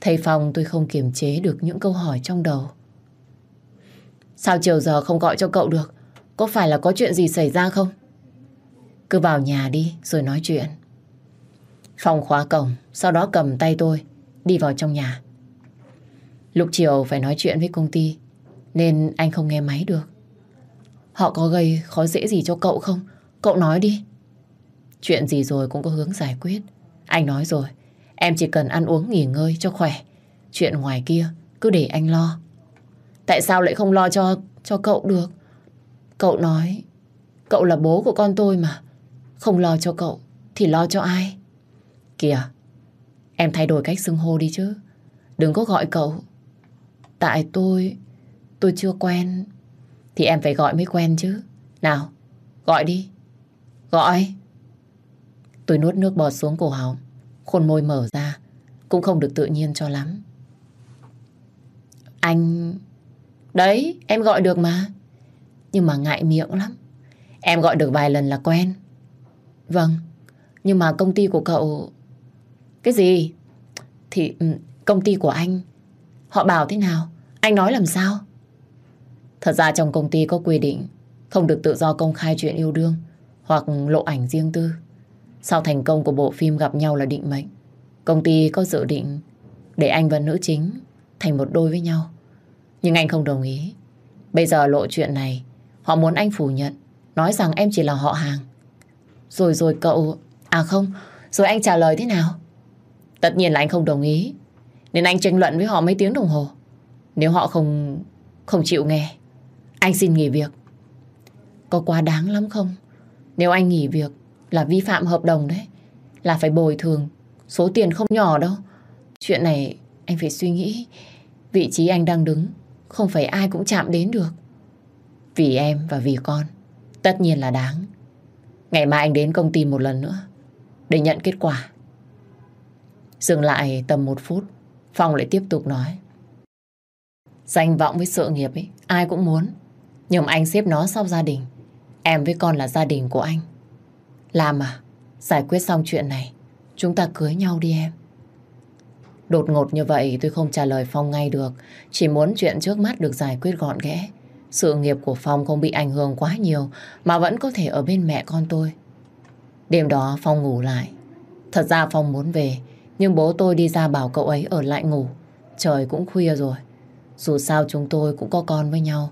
Thầy Phong tôi không kiềm chế được những câu hỏi trong đầu. Sao chiều giờ không gọi cho cậu được? Có phải là có chuyện gì xảy ra không? Cứ vào nhà đi rồi nói chuyện. Phong khóa cổng, sau đó cầm tay tôi, đi vào trong nhà. Lúc chiều phải nói chuyện với công ty, nên anh không nghe máy được. Họ có gây khó dễ gì cho cậu không? Cậu nói đi. Chuyện gì rồi cũng có hướng giải quyết. Anh nói rồi, em chỉ cần ăn uống nghỉ ngơi cho khỏe. Chuyện ngoài kia cứ để anh lo. Tại sao lại không lo cho cho cậu được? Cậu nói, cậu là bố của con tôi mà. Không lo cho cậu, thì lo cho ai? Kìa, em thay đổi cách xưng hô đi chứ. Đừng có gọi cậu. Tại tôi, tôi chưa quen. Thì em phải gọi mới quen chứ. Nào, gọi đi. Gọi. Tôi nuốt nước bọt xuống cổ họng. Khuôn môi mở ra. Cũng không được tự nhiên cho lắm. Anh... Đấy, em gọi được mà. Nhưng mà ngại miệng lắm. Em gọi được vài lần là quen. Vâng, nhưng mà công ty của cậu... Cái gì? Thì ừ, công ty của anh Họ bảo thế nào? Anh nói làm sao? Thật ra trong công ty có quy định không được tự do công khai chuyện yêu đương hoặc lộ ảnh riêng tư. Sau thành công của bộ phim gặp nhau là định mệnh, công ty có dự định để anh và nữ chính thành một đôi với nhau. Nhưng anh không đồng ý. Bây giờ lộ chuyện này, họ muốn anh phủ nhận, nói rằng em chỉ là họ hàng. Rồi rồi cậu... À không, rồi anh trả lời thế nào? Tất nhiên là anh không đồng ý. Nên anh tranh luận với họ mấy tiếng đồng hồ. Nếu họ không không chịu nghe, anh xin nghỉ việc. Có quá đáng lắm không? Nếu anh nghỉ việc là vi phạm hợp đồng đấy. Là phải bồi thường số tiền không nhỏ đâu. Chuyện này anh phải suy nghĩ. Vị trí anh đang đứng không phải ai cũng chạm đến được. Vì em và vì con, tất nhiên là đáng. Ngày mai anh đến công ty một lần nữa để nhận kết quả. Dừng lại tầm một phút, Phong lại tiếp tục nói. Danh vọng với sự nghiệp ấy, ai cũng muốn. Nhưng anh xếp nó sau gia đình. Em với con là gia đình của anh. Làm à, giải quyết xong chuyện này, chúng ta cưới nhau đi em. Đột ngột như vậy tôi không trả lời Phong ngay được. Chỉ muốn chuyện trước mắt được giải quyết gọn ghẽ. Sự nghiệp của Phong không bị ảnh hưởng quá nhiều mà vẫn có thể ở bên mẹ con tôi. Đêm đó Phong ngủ lại. Thật ra Phong muốn về nhưng bố tôi đi ra bảo cậu ấy ở lại ngủ. Trời cũng khuya rồi. Dù sao chúng tôi cũng có con với nhau.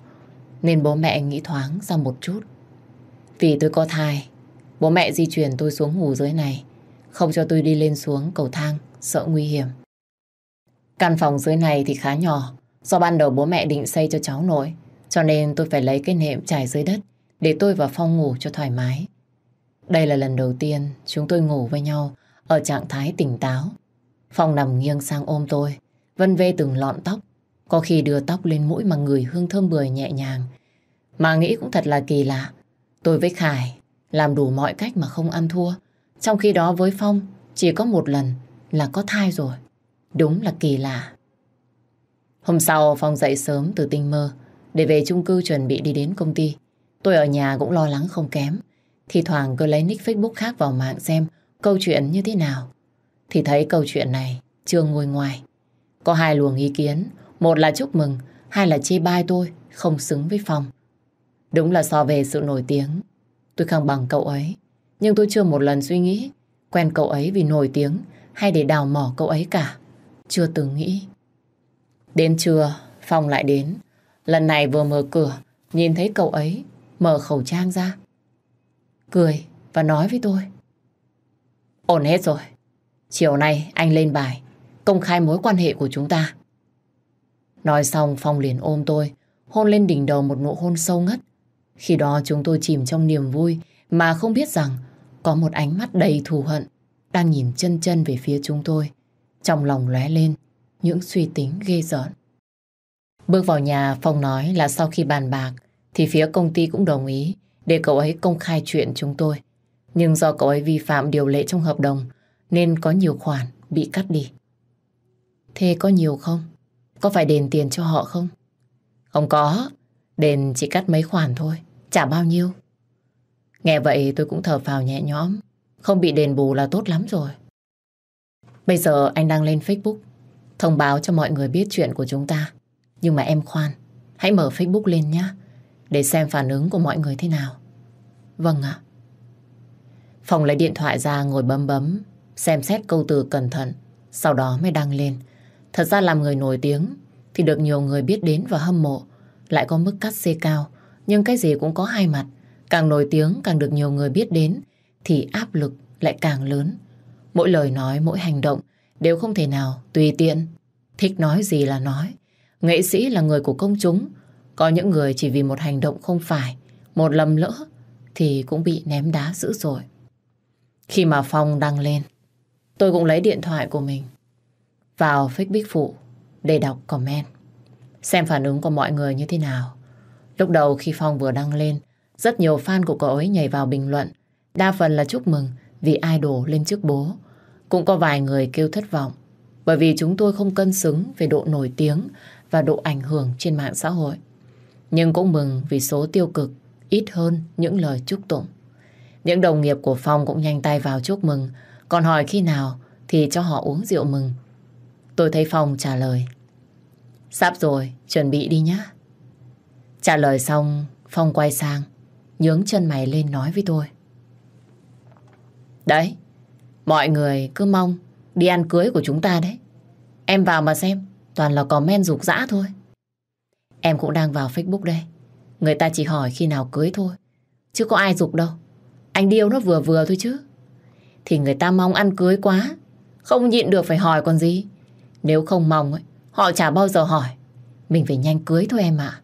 Nên bố mẹ nghĩ thoáng ra một chút. Vì tôi có thai, bố mẹ di chuyển tôi xuống ngủ dưới này. Không cho tôi đi lên xuống cầu thang, sợ nguy hiểm. Căn phòng dưới này thì khá nhỏ. Do ban đầu bố mẹ định xây cho cháu nội. Cho nên tôi phải lấy cái nệm trải dưới đất để tôi vào phòng ngủ cho thoải mái. Đây là lần đầu tiên chúng tôi ngủ với nhau ở trạng thái tỉnh táo. Phong nằm nghiêng sang ôm tôi, vân vê từng lọn tóc. Có khi đưa tóc lên mũi mà người hương thơm bưởi nhẹ nhàng. Mà nghĩ cũng thật là kỳ lạ. Tôi với Khải làm đủ mọi cách mà không ăn thua. Trong khi đó với Phong chỉ có một lần là có thai rồi. Đúng là kỳ lạ. Hôm sau Phong dậy sớm từ tinh mơ để về chung cư chuẩn bị đi đến công ty. Tôi ở nhà cũng lo lắng không kém. Thì thoảng cứ lấy nick Facebook khác vào mạng xem câu chuyện như thế nào. Thì thấy câu chuyện này chưa ngồi ngoài. Có hai luồng ý kiến. Một là chúc mừng, hai là chê bai tôi không xứng với Phong. Đúng là so về sự nổi tiếng, tôi không bằng cậu ấy. Nhưng tôi chưa một lần suy nghĩ quen cậu ấy vì nổi tiếng hay để đào mỏ cậu ấy cả. Chưa từng nghĩ. Đến trưa, Phong lại đến. Lần này vừa mở cửa, nhìn thấy cậu ấy mở khẩu trang ra. Cười và nói với tôi. Ổn hết rồi. Chiều nay anh lên bài, công khai mối quan hệ của chúng ta. Nói xong Phong liền ôm tôi, hôn lên đỉnh đầu một nụ hôn sâu ngất. Khi đó chúng tôi chìm trong niềm vui mà không biết rằng có một ánh mắt đầy thù hận đang nhìn chân chân về phía chúng tôi. Trong lòng lóe lên những suy tính ghê rợn. Bước vào nhà, Phong nói là sau khi bàn bạc thì phía công ty cũng đồng ý để cậu ấy công khai chuyện chúng tôi. Nhưng do cậu ấy vi phạm điều lệ trong hợp đồng nên có nhiều khoản bị cắt đi. Thế có nhiều không? Có phải đền tiền cho họ không? Không có, đền chỉ cắt mấy khoản thôi, trả bao nhiêu. Nghe vậy tôi cũng thở phào nhẹ nhõm, không bị đền bù là tốt lắm rồi. Bây giờ anh đang lên Facebook, thông báo cho mọi người biết chuyện của chúng ta. Nhưng mà em khoan, hãy mở Facebook lên nhé, để xem phản ứng của mọi người thế nào. Vâng ạ. Phòng lấy điện thoại ra ngồi bấm bấm, xem xét câu từ cẩn thận, sau đó mới đăng lên. Thật ra làm người nổi tiếng thì được nhiều người biết đến và hâm mộ, lại có mức cắt xê cao, nhưng cái gì cũng có hai mặt. Càng nổi tiếng, càng được nhiều người biết đến, thì áp lực lại càng lớn. Mỗi lời nói, mỗi hành động đều không thể nào tùy tiện. Thích nói gì là nói. Nghệ sĩ là người của công chúng. Có những người chỉ vì một hành động không phải, một lầm lỡ, thì cũng bị ném đá dữ rồi. Khi mà Phong đăng lên, tôi cũng lấy điện thoại của mình vào Facebook phụ để đọc comment. Xem phản ứng của mọi người như thế nào. Lúc đầu khi Phong vừa đăng lên, rất nhiều fan của cậu ấy nhảy vào bình luận. Đa phần là chúc mừng vì idol lên trước bố. Cũng có vài người kêu thất vọng bởi vì chúng tôi không cân xứng về độ nổi tiếng và độ ảnh hưởng trên mạng xã hội. Nhưng cũng mừng vì số tiêu cực ít hơn những lời chúc tụng. Những đồng nghiệp của Phong cũng nhanh tay vào chúc mừng, còn hỏi khi nào thì cho họ uống rượu mừng. Tôi thấy Phong trả lời. Sắp rồi, chuẩn bị đi nhá. Trả lời xong, Phong quay sang, nhướng chân mày lên nói với tôi. Đấy, mọi người cứ mong đi ăn cưới của chúng ta đấy. Em vào mà xem, toàn là comment rục rã thôi. Em cũng đang vào Facebook đây. Người ta chỉ hỏi khi nào cưới thôi. Chứ có ai dục đâu. Anh điêu nó vừa vừa thôi chứ. Thì người ta mong ăn cưới quá. Không nhịn được phải hỏi còn gì. Nếu không mong ấy, họ chả bao giờ hỏi. Mình phải nhanh cưới thôi em ạ.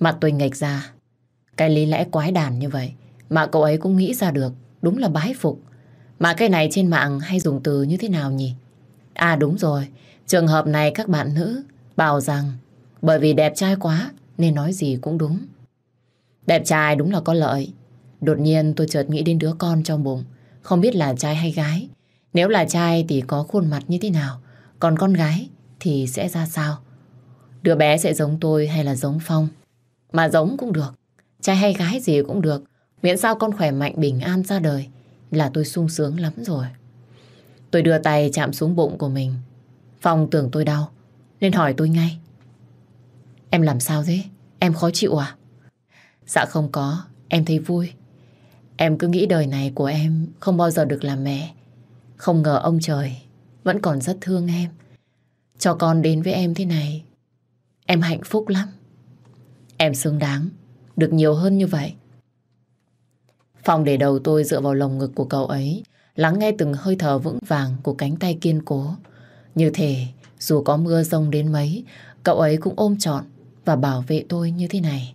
Mặt tôi nghịch ra. Cái lý lẽ quái đản như vậy mà cậu ấy cũng nghĩ ra được. Đúng là bái phục. Mà cái này trên mạng hay dùng từ như thế nào nhỉ? À đúng rồi. Trường hợp này các bạn nữ bảo rằng, bởi vì đẹp trai quá nên nói gì cũng đúng. Đẹp trai đúng là có lợi. Đột nhiên tôi chợt nghĩ đến đứa con trong bụng. Không biết là trai hay gái. Nếu là trai thì có khuôn mặt như thế nào? Còn con gái thì sẽ ra sao? Đứa bé sẽ giống tôi hay là giống Phong? Mà giống cũng được. Trai hay gái gì cũng được. Miễn sao con khỏe mạnh, bình an ra đời là tôi sung sướng lắm rồi. Tôi đưa tay chạm xuống bụng của mình. Phong tưởng tôi đau nên hỏi tôi ngay. Em làm sao thế? Em khó chịu à? Dạ không có, em thấy vui. Em cứ nghĩ đời này của em không bao giờ được làm mẹ. Không ngờ ông trời vẫn còn rất thương em. Cho con đến với em thế này, em hạnh phúc lắm. Em xứng đáng, được nhiều hơn như vậy. Phong để đầu tôi dựa vào lồng ngực của cậu ấy, lắng nghe từng hơi thở vững vàng của cánh tay kiên cố. Như thế dù có mưa rông đến mấy, cậu ấy cũng ôm trọn và bảo vệ tôi như thế này.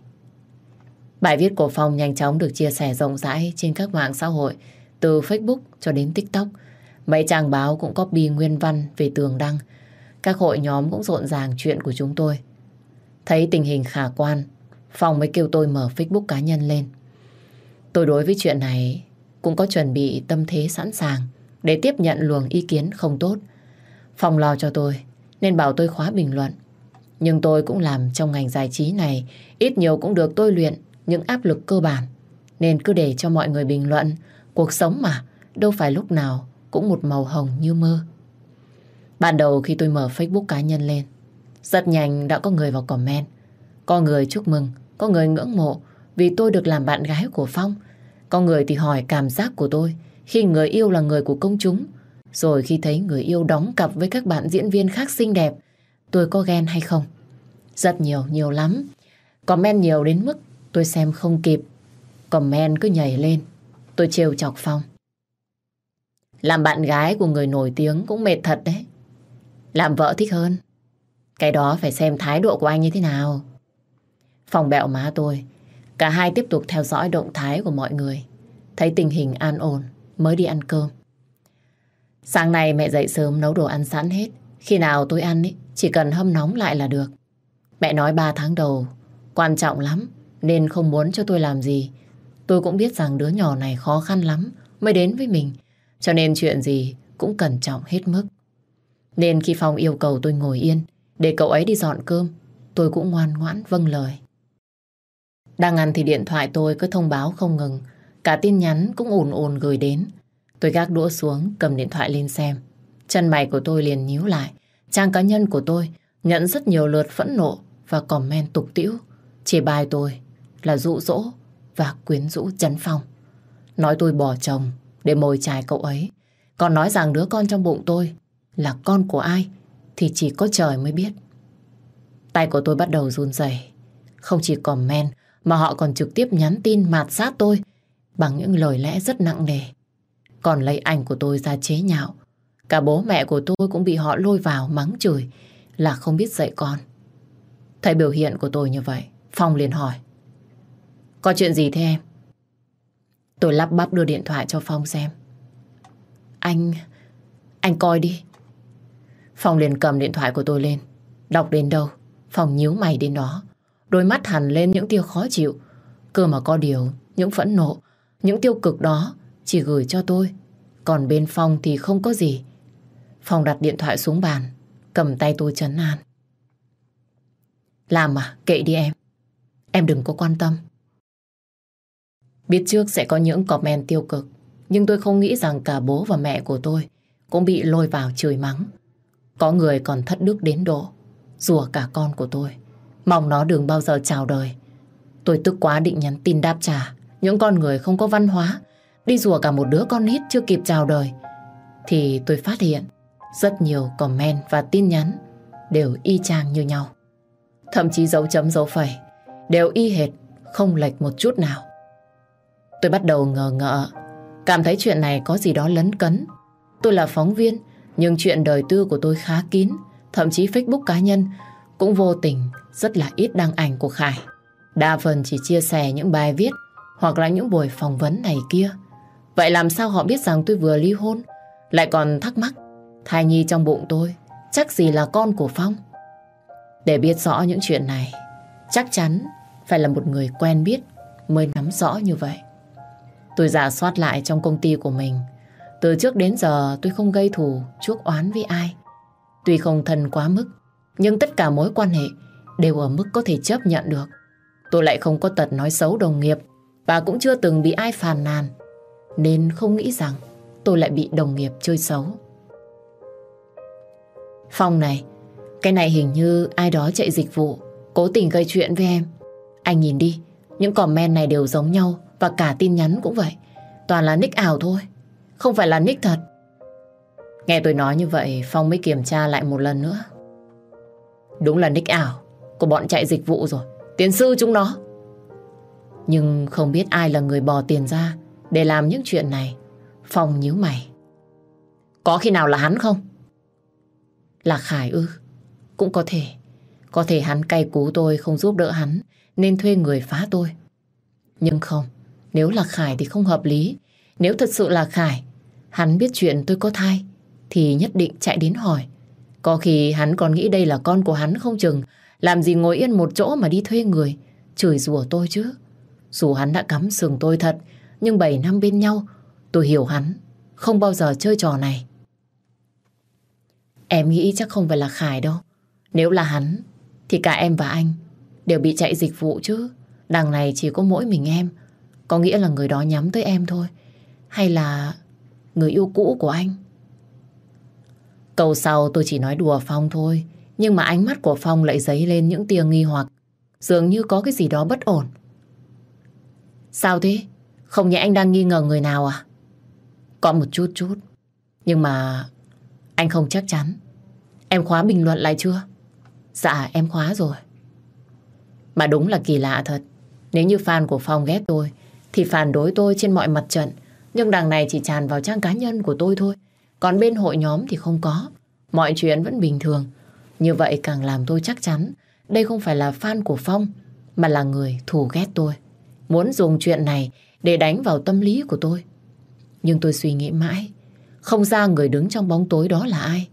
Bài viết của Phong nhanh chóng được chia sẻ rộng rãi trên các mạng xã hội, từ Facebook cho đến TikTok. Mấy trang báo cũng copy nguyên văn về tường đăng. Các hội nhóm cũng rộn ràng chuyện của chúng tôi. Thấy tình hình khả quan, Phong mới kêu tôi mở Facebook cá nhân lên. Tôi đối với chuyện này cũng có chuẩn bị tâm thế sẵn sàng để tiếp nhận luồng ý kiến không tốt. Phong lo cho tôi nên bảo tôi khóa bình luận. Nhưng tôi cũng làm trong ngành giải trí này ít nhiều cũng được tôi luyện những áp lực cơ bản. Nên cứ để cho mọi người bình luận cuộc sống mà đâu phải lúc nào cũng một màu hồng như mơ. Ban đầu khi tôi mở Facebook cá nhân lên rất nhanh đã có người vào comment. Có người chúc mừng, có người ngưỡng mộ vì tôi được làm bạn gái của Phong. Có người thì hỏi cảm giác của tôi khi người yêu là người của công chúng. Rồi khi thấy người yêu đóng cặp với các bạn diễn viên khác xinh đẹp, tôi có ghen hay không? Rất nhiều, nhiều lắm. Comment nhiều đến mức tôi xem không kịp. Comment cứ nhảy lên. Tôi trêu chọc Phong. Làm bạn gái của người nổi tiếng cũng mệt thật đấy. Làm vợ thích hơn. Cái đó phải xem thái độ của anh như thế nào. Phong bẹo má tôi. Cả hai tiếp tục theo dõi động thái của mọi người. Thấy tình hình an ổn mới đi ăn cơm. Sáng nay mẹ dậy sớm nấu đồ ăn sẵn hết. Khi nào tôi ăn ý, chỉ cần hâm nóng lại là được. Mẹ nói 3 tháng đầu quan trọng lắm nên không muốn cho tôi làm gì. Tôi cũng biết rằng đứa nhỏ này khó khăn lắm mới đến với mình. Cho nên chuyện gì cũng cẩn trọng hết mức. Nên khi Phong yêu cầu tôi ngồi yên để cậu ấy đi dọn cơm, tôi cũng ngoan ngoãn vâng lời. Đang ăn thì điện thoại tôi cứ thông báo không ngừng. Cả tin nhắn cũng ồn ồn gửi đến. Tôi gác đũa xuống, cầm điện thoại lên xem. Chân mày của tôi liền nhíu lại. Trang cá nhân của tôi nhận rất nhiều lượt phẫn nộ và comment tục tĩu. Chỉ bài tôi là dụ dỗ và quyến rũ chấn phong. Nói tôi bỏ chồng để mồi chài cậu ấy. Còn nói rằng đứa con trong bụng tôi là con của ai thì chỉ có trời mới biết. Tay của tôi bắt đầu run rẩy, Không chỉ comment mà họ còn trực tiếp nhắn tin mạt sát tôi bằng những lời lẽ rất nặng nề. Còn lấy ảnh của tôi ra chế nhạo. Cả bố mẹ của tôi cũng bị họ lôi vào mắng chửi là không biết dạy con. Thấy biểu hiện của tôi như vậy, Phong liền hỏi. Có chuyện gì thế em? Tôi lắp bắp đưa điện thoại cho Phong xem. Anh... anh coi đi. Phong liền cầm điện thoại của tôi lên. Đọc đến đâu, Phong nhíu mày đến đó. Đôi mắt hẳn lên những tiêu khó chịu. Cơ mà có điều, những phẫn nộ, những tiêu cực đó chỉ gửi cho tôi. Còn bên Phong thì không có gì. Phong đặt điện thoại xuống bàn, cầm tay tôi chấn an. Làm à, kệ đi em. Em đừng có quan tâm. Biết trước sẽ có những comment tiêu cực, nhưng tôi không nghĩ rằng cả bố và mẹ của tôi cũng bị lôi vào chửi mắng. Có người còn thất đức đến độ, rủa cả con của tôi. Mong nó đừng bao giờ chào đời. Tôi tức quá định nhắn tin đáp trả. Những con người không có văn hóa, đi rùa cả một đứa con nít chưa kịp chào đời. Thì tôi phát hiện rất nhiều comment và tin nhắn đều y chang như nhau. Thậm chí dấu chấm dấu phẩy đều y hệt, không lệch một chút nào. Tôi bắt đầu ngờ ngợ, cảm thấy chuyện này có gì đó lấn cấn. Tôi là phóng viên, nhưng chuyện đời tư của tôi khá kín, thậm chí Facebook cá nhân cũng vô tình rất là ít đăng ảnh của Khải. Đa phần chỉ chia sẻ những bài viết hoặc là những buổi phỏng vấn này kia. Vậy làm sao họ biết rằng tôi vừa ly hôn? Lại còn thắc mắc, thai nhi trong bụng tôi chắc gì là con của Phong? Để biết rõ những chuyện này, chắc chắn phải là một người quen biết mới nắm rõ như vậy. Tôi giả soát lại trong công ty của mình. Từ trước đến giờ tôi không gây thù, chuốc oán với ai. Tuy không thân quá mức, nhưng tất cả mối quan hệ đều ở mức có thể chấp nhận được. Tôi lại không có tật nói xấu đồng nghiệp và cũng chưa từng bị ai phàn nàn. Nên không nghĩ rằng tôi lại bị đồng nghiệp chơi xấu. Phong này, cái này hình như ai đó chạy dịch vụ, cố tình gây chuyện với em. Anh nhìn đi, những comment này đều giống nhau và cả tin nhắn cũng vậy. Toàn là nick ảo thôi, không phải là nick thật. Nghe tôi nói như vậy, Phong mới kiểm tra lại một lần nữa. Đúng là nick ảo của bọn chạy dịch vụ rồi. tiến sư chúng nó. Nhưng không biết ai là người bỏ tiền ra để làm những chuyện này. Phong nhíu mày. Có khi nào là hắn không? Là Khải ư? Cũng có thể. Có thể hắn cay cú tôi không giúp đỡ hắn nên thuê người phá tôi. Nhưng không, nếu là Khải thì không hợp lý. Nếu thật sự là Khải, Hắn biết chuyện tôi có thai thì nhất định chạy đến hỏi. Có khi hắn còn nghĩ đây là con của hắn không chừng. Làm gì ngồi yên một chỗ mà đi thuê người. Chửi rủa tôi chứ. Dù hắn đã cắm sừng tôi thật, nhưng 7 năm bên nhau, tôi hiểu hắn. Không bao giờ chơi trò này. Em nghĩ chắc không phải là Khải đâu. Nếu là hắn, thì cả em và anh đều bị chạy dịch vụ chứ. Đằng này chỉ có mỗi mình em. Có nghĩa là người đó nhắm tới em thôi. Hay là người yêu cũ của anh? Câu sau tôi chỉ nói đùa Phong thôi. Nhưng mà ánh mắt của Phong lại dấy lên những tia nghi hoặc. Dường như có cái gì đó bất ổn. Sao thế? Không nhẽ anh đang nghi ngờ người nào à? Có một chút chút. Nhưng mà anh không chắc chắn. Em khóa bình luận lại chưa? Dạ em khóa rồi. Mà đúng là kỳ lạ thật. Nếu như fan của Phong ghét tôi, thì phản đối tôi trên mọi mặt trận. Nhưng đằng này chỉ tràn vào trang cá nhân của tôi thôi. Còn bên hội nhóm thì không có. Mọi chuyện vẫn bình thường. Như vậy càng làm tôi chắc chắn đây không phải là fan của Phong, mà là người thù ghét tôi. Muốn dùng chuyện này để đánh vào tâm lý của tôi. Nhưng tôi suy nghĩ mãi, không ra người đứng trong bóng tối đó là ai.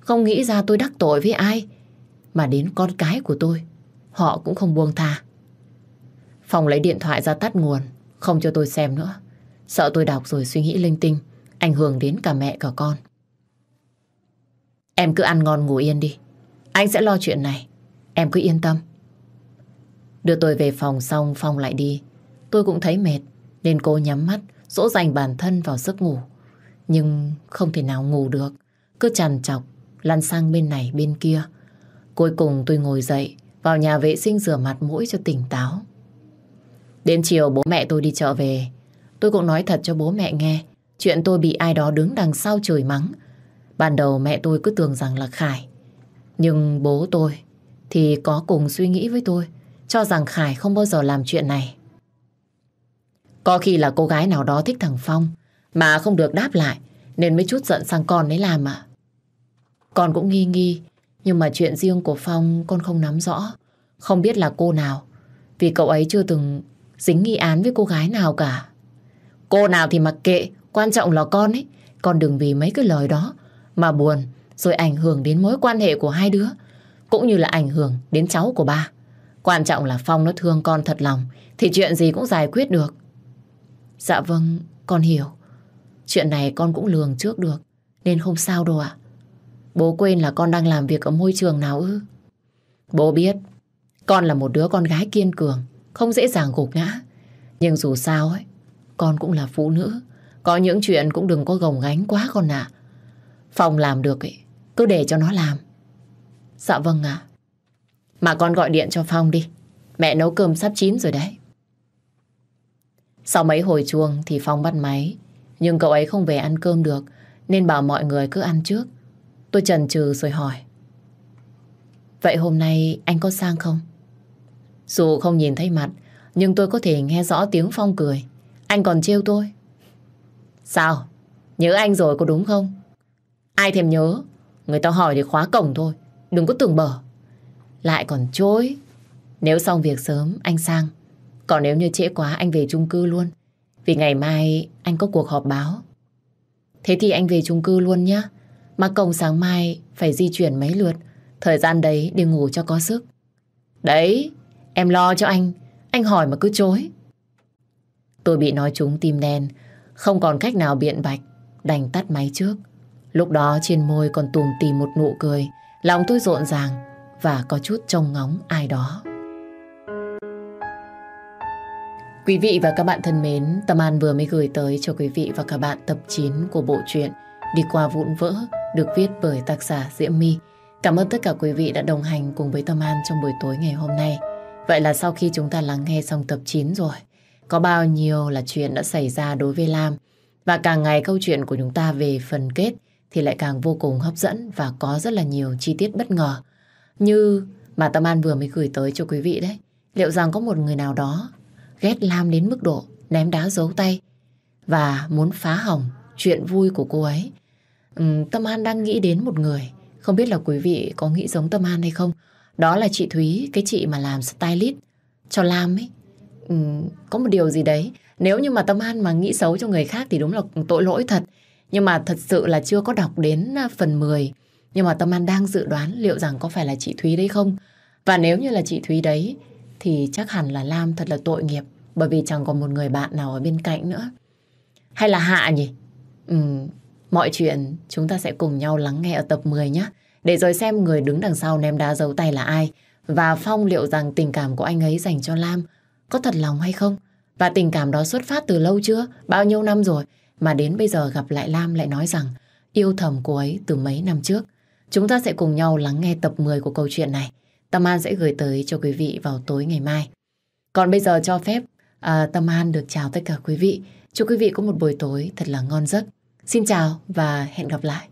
Không nghĩ ra tôi đắc tội với ai. Mà đến con cái của tôi, họ cũng không buông tha. Phong lấy điện thoại ra tắt nguồn, không cho tôi xem nữa. Sợ tôi đọc rồi suy nghĩ linh tinh, ảnh hưởng đến cả mẹ cả con. Em cứ ăn ngon ngủ yên đi. Anh sẽ lo chuyện này. Em cứ yên tâm. Đưa tôi về phòng xong, Phong lại đi. Tôi cũng thấy mệt nên cô nhắm mắt, dỗ dành bản thân vào giấc ngủ. Nhưng không thể nào ngủ được. Cứ chằn chọc, lăn sang bên này, bên kia. Cuối cùng tôi ngồi dậy, vào nhà vệ sinh rửa mặt mũi cho tỉnh táo. Đến chiều bố mẹ tôi đi chợ về. Tôi cũng nói thật cho bố mẹ nghe, chuyện tôi bị ai đó đứng đằng sau chửi mắng. Ban đầu mẹ tôi cứ tưởng rằng là Khải. Nhưng bố tôi thì có cùng suy nghĩ với tôi, cho rằng Khải không bao giờ làm chuyện này. Có khi là cô gái nào đó thích thằng Phong, mà không được đáp lại, nên mới chút giận sang con ấy làm ạ. Con cũng nghi nghi, nhưng mà chuyện riêng của Phong con không nắm rõ. Không biết là cô nào, vì cậu ấy chưa từng dính nghi án với cô gái nào cả. Cô nào thì mặc kệ, quan trọng là con ấy. Con đừng vì mấy cái lời đó mà buồn, rồi ảnh hưởng đến mối quan hệ của hai đứa, cũng như là ảnh hưởng đến cháu của ba. Quan trọng là Phong nó thương con thật lòng, thì chuyện gì cũng giải quyết được. Dạ vâng, con hiểu. Chuyện này con cũng lường trước được nên không sao đâu ạ. Bố quên là con đang làm việc ở môi trường nào ư? Bố biết con là một đứa con gái kiên cường không dễ dàng gục ngã. Nhưng dù sao ấy con cũng là phụ nữ có những chuyện cũng đừng có gồng gánh quá con ạ. phòng làm được ấy cứ để cho nó làm. Dạ vâng ạ. Mà con gọi điện cho Phong đi. Mẹ nấu cơm sắp chín rồi đấy. Sau mấy hồi chuông thì Phong bắt máy. Nhưng cậu ấy không về ăn cơm được, nên bảo mọi người cứ ăn trước. Tôi chần chừ rồi hỏi. Vậy hôm nay anh có sang không? Dù không nhìn thấy mặt, nhưng tôi có thể nghe rõ tiếng Phong cười. Anh còn trêu tôi. Sao? Nhớ anh rồi có đúng không? Ai thèm nhớ Người ta hỏi để khóa cổng thôi, Đừng có tưởng bở Lại còn chối Nếu xong việc sớm, anh sang còn nếu như trễ quá, anh về chung cư luôn. Vì ngày mai anh có cuộc họp báo. Thế thì anh về chung cư luôn nhá. Mà cổng sáng mai Phải di chuyển mấy lượt. Thời gian đấy đi ngủ cho có sức. Đấy, Em lo cho anh. Anh hỏi mà cứ chối. Tôi bị nói trúng tim đen. Không còn cách nào biện bạch. Đành tắt máy trước. Lúc đó trên môi còn tùm tìm một nụ cười. Lòng tôi rộn ràng Và có chút trông ngóng ai đó. Quý vị và các bạn thân mến, Tâm An vừa mới gửi tới cho quý vị và các bạn tập 9 của bộ truyện Đi qua vụn vỡ, Được viết bởi tác giả Diễm My Cảm ơn tất cả quý vị đã đồng hành cùng với Tâm An trong buổi tối ngày hôm nay Vậy là sau khi chúng ta lắng nghe xong tập 9 rồi, Có bao nhiêu là chuyện đã xảy ra đối với Lam Và càng ngày câu chuyện của chúng ta về phần kết thì lại càng vô cùng hấp dẫn và có rất là nhiều chi tiết bất ngờ. Như mà Tâm An vừa mới gửi tới cho quý vị đấy. Liệu rằng có một người nào đó ghét Lam đến mức độ ném đá giấu tay và muốn phá hỏng chuyện vui của cô ấy. Uhm, Tâm An đang nghĩ đến một người. Không biết là quý vị có nghĩ giống Tâm An hay không? Đó là chị Thúy, cái chị mà làm stylist cho Lam ấy. Uhm, có một điều gì đấy. Nếu như mà Tâm An mà nghĩ xấu cho người khác thì đúng là tội lỗi thật. Nhưng mà thật sự là chưa có đọc đến à, phần 10. Nhưng mà Tâm An đang dự đoán liệu rằng có phải là chị Thúy đấy không? Và nếu như là chị Thúy đấy thì chắc hẳn là Lam thật là tội nghiệp bởi vì chẳng còn một người bạn nào ở bên cạnh nữa. Hay là Hạ nhỉ? Ừ, mọi chuyện chúng ta sẽ cùng nhau lắng nghe ở tập 10 nhé. Để rồi xem người đứng đằng sau ném đá dấu tay là ai. Và Phong liệu rằng tình cảm của anh ấy dành cho Lam có thật lòng hay không? Và tình cảm đó xuất phát từ lâu chưa? Bao nhiêu năm rồi? Mà đến bây giờ gặp lại Lam lại nói rằng yêu thầm cô ấy từ mấy năm trước. Chúng ta sẽ cùng nhau lắng nghe tập 10 của câu chuyện này. Tâm An sẽ gửi tới cho quý vị vào tối ngày mai. Còn bây giờ cho phép à, Tâm An được chào tất cả quý vị. Chúc quý vị có một buổi tối thật là ngon giấc. Xin chào và hẹn gặp lại.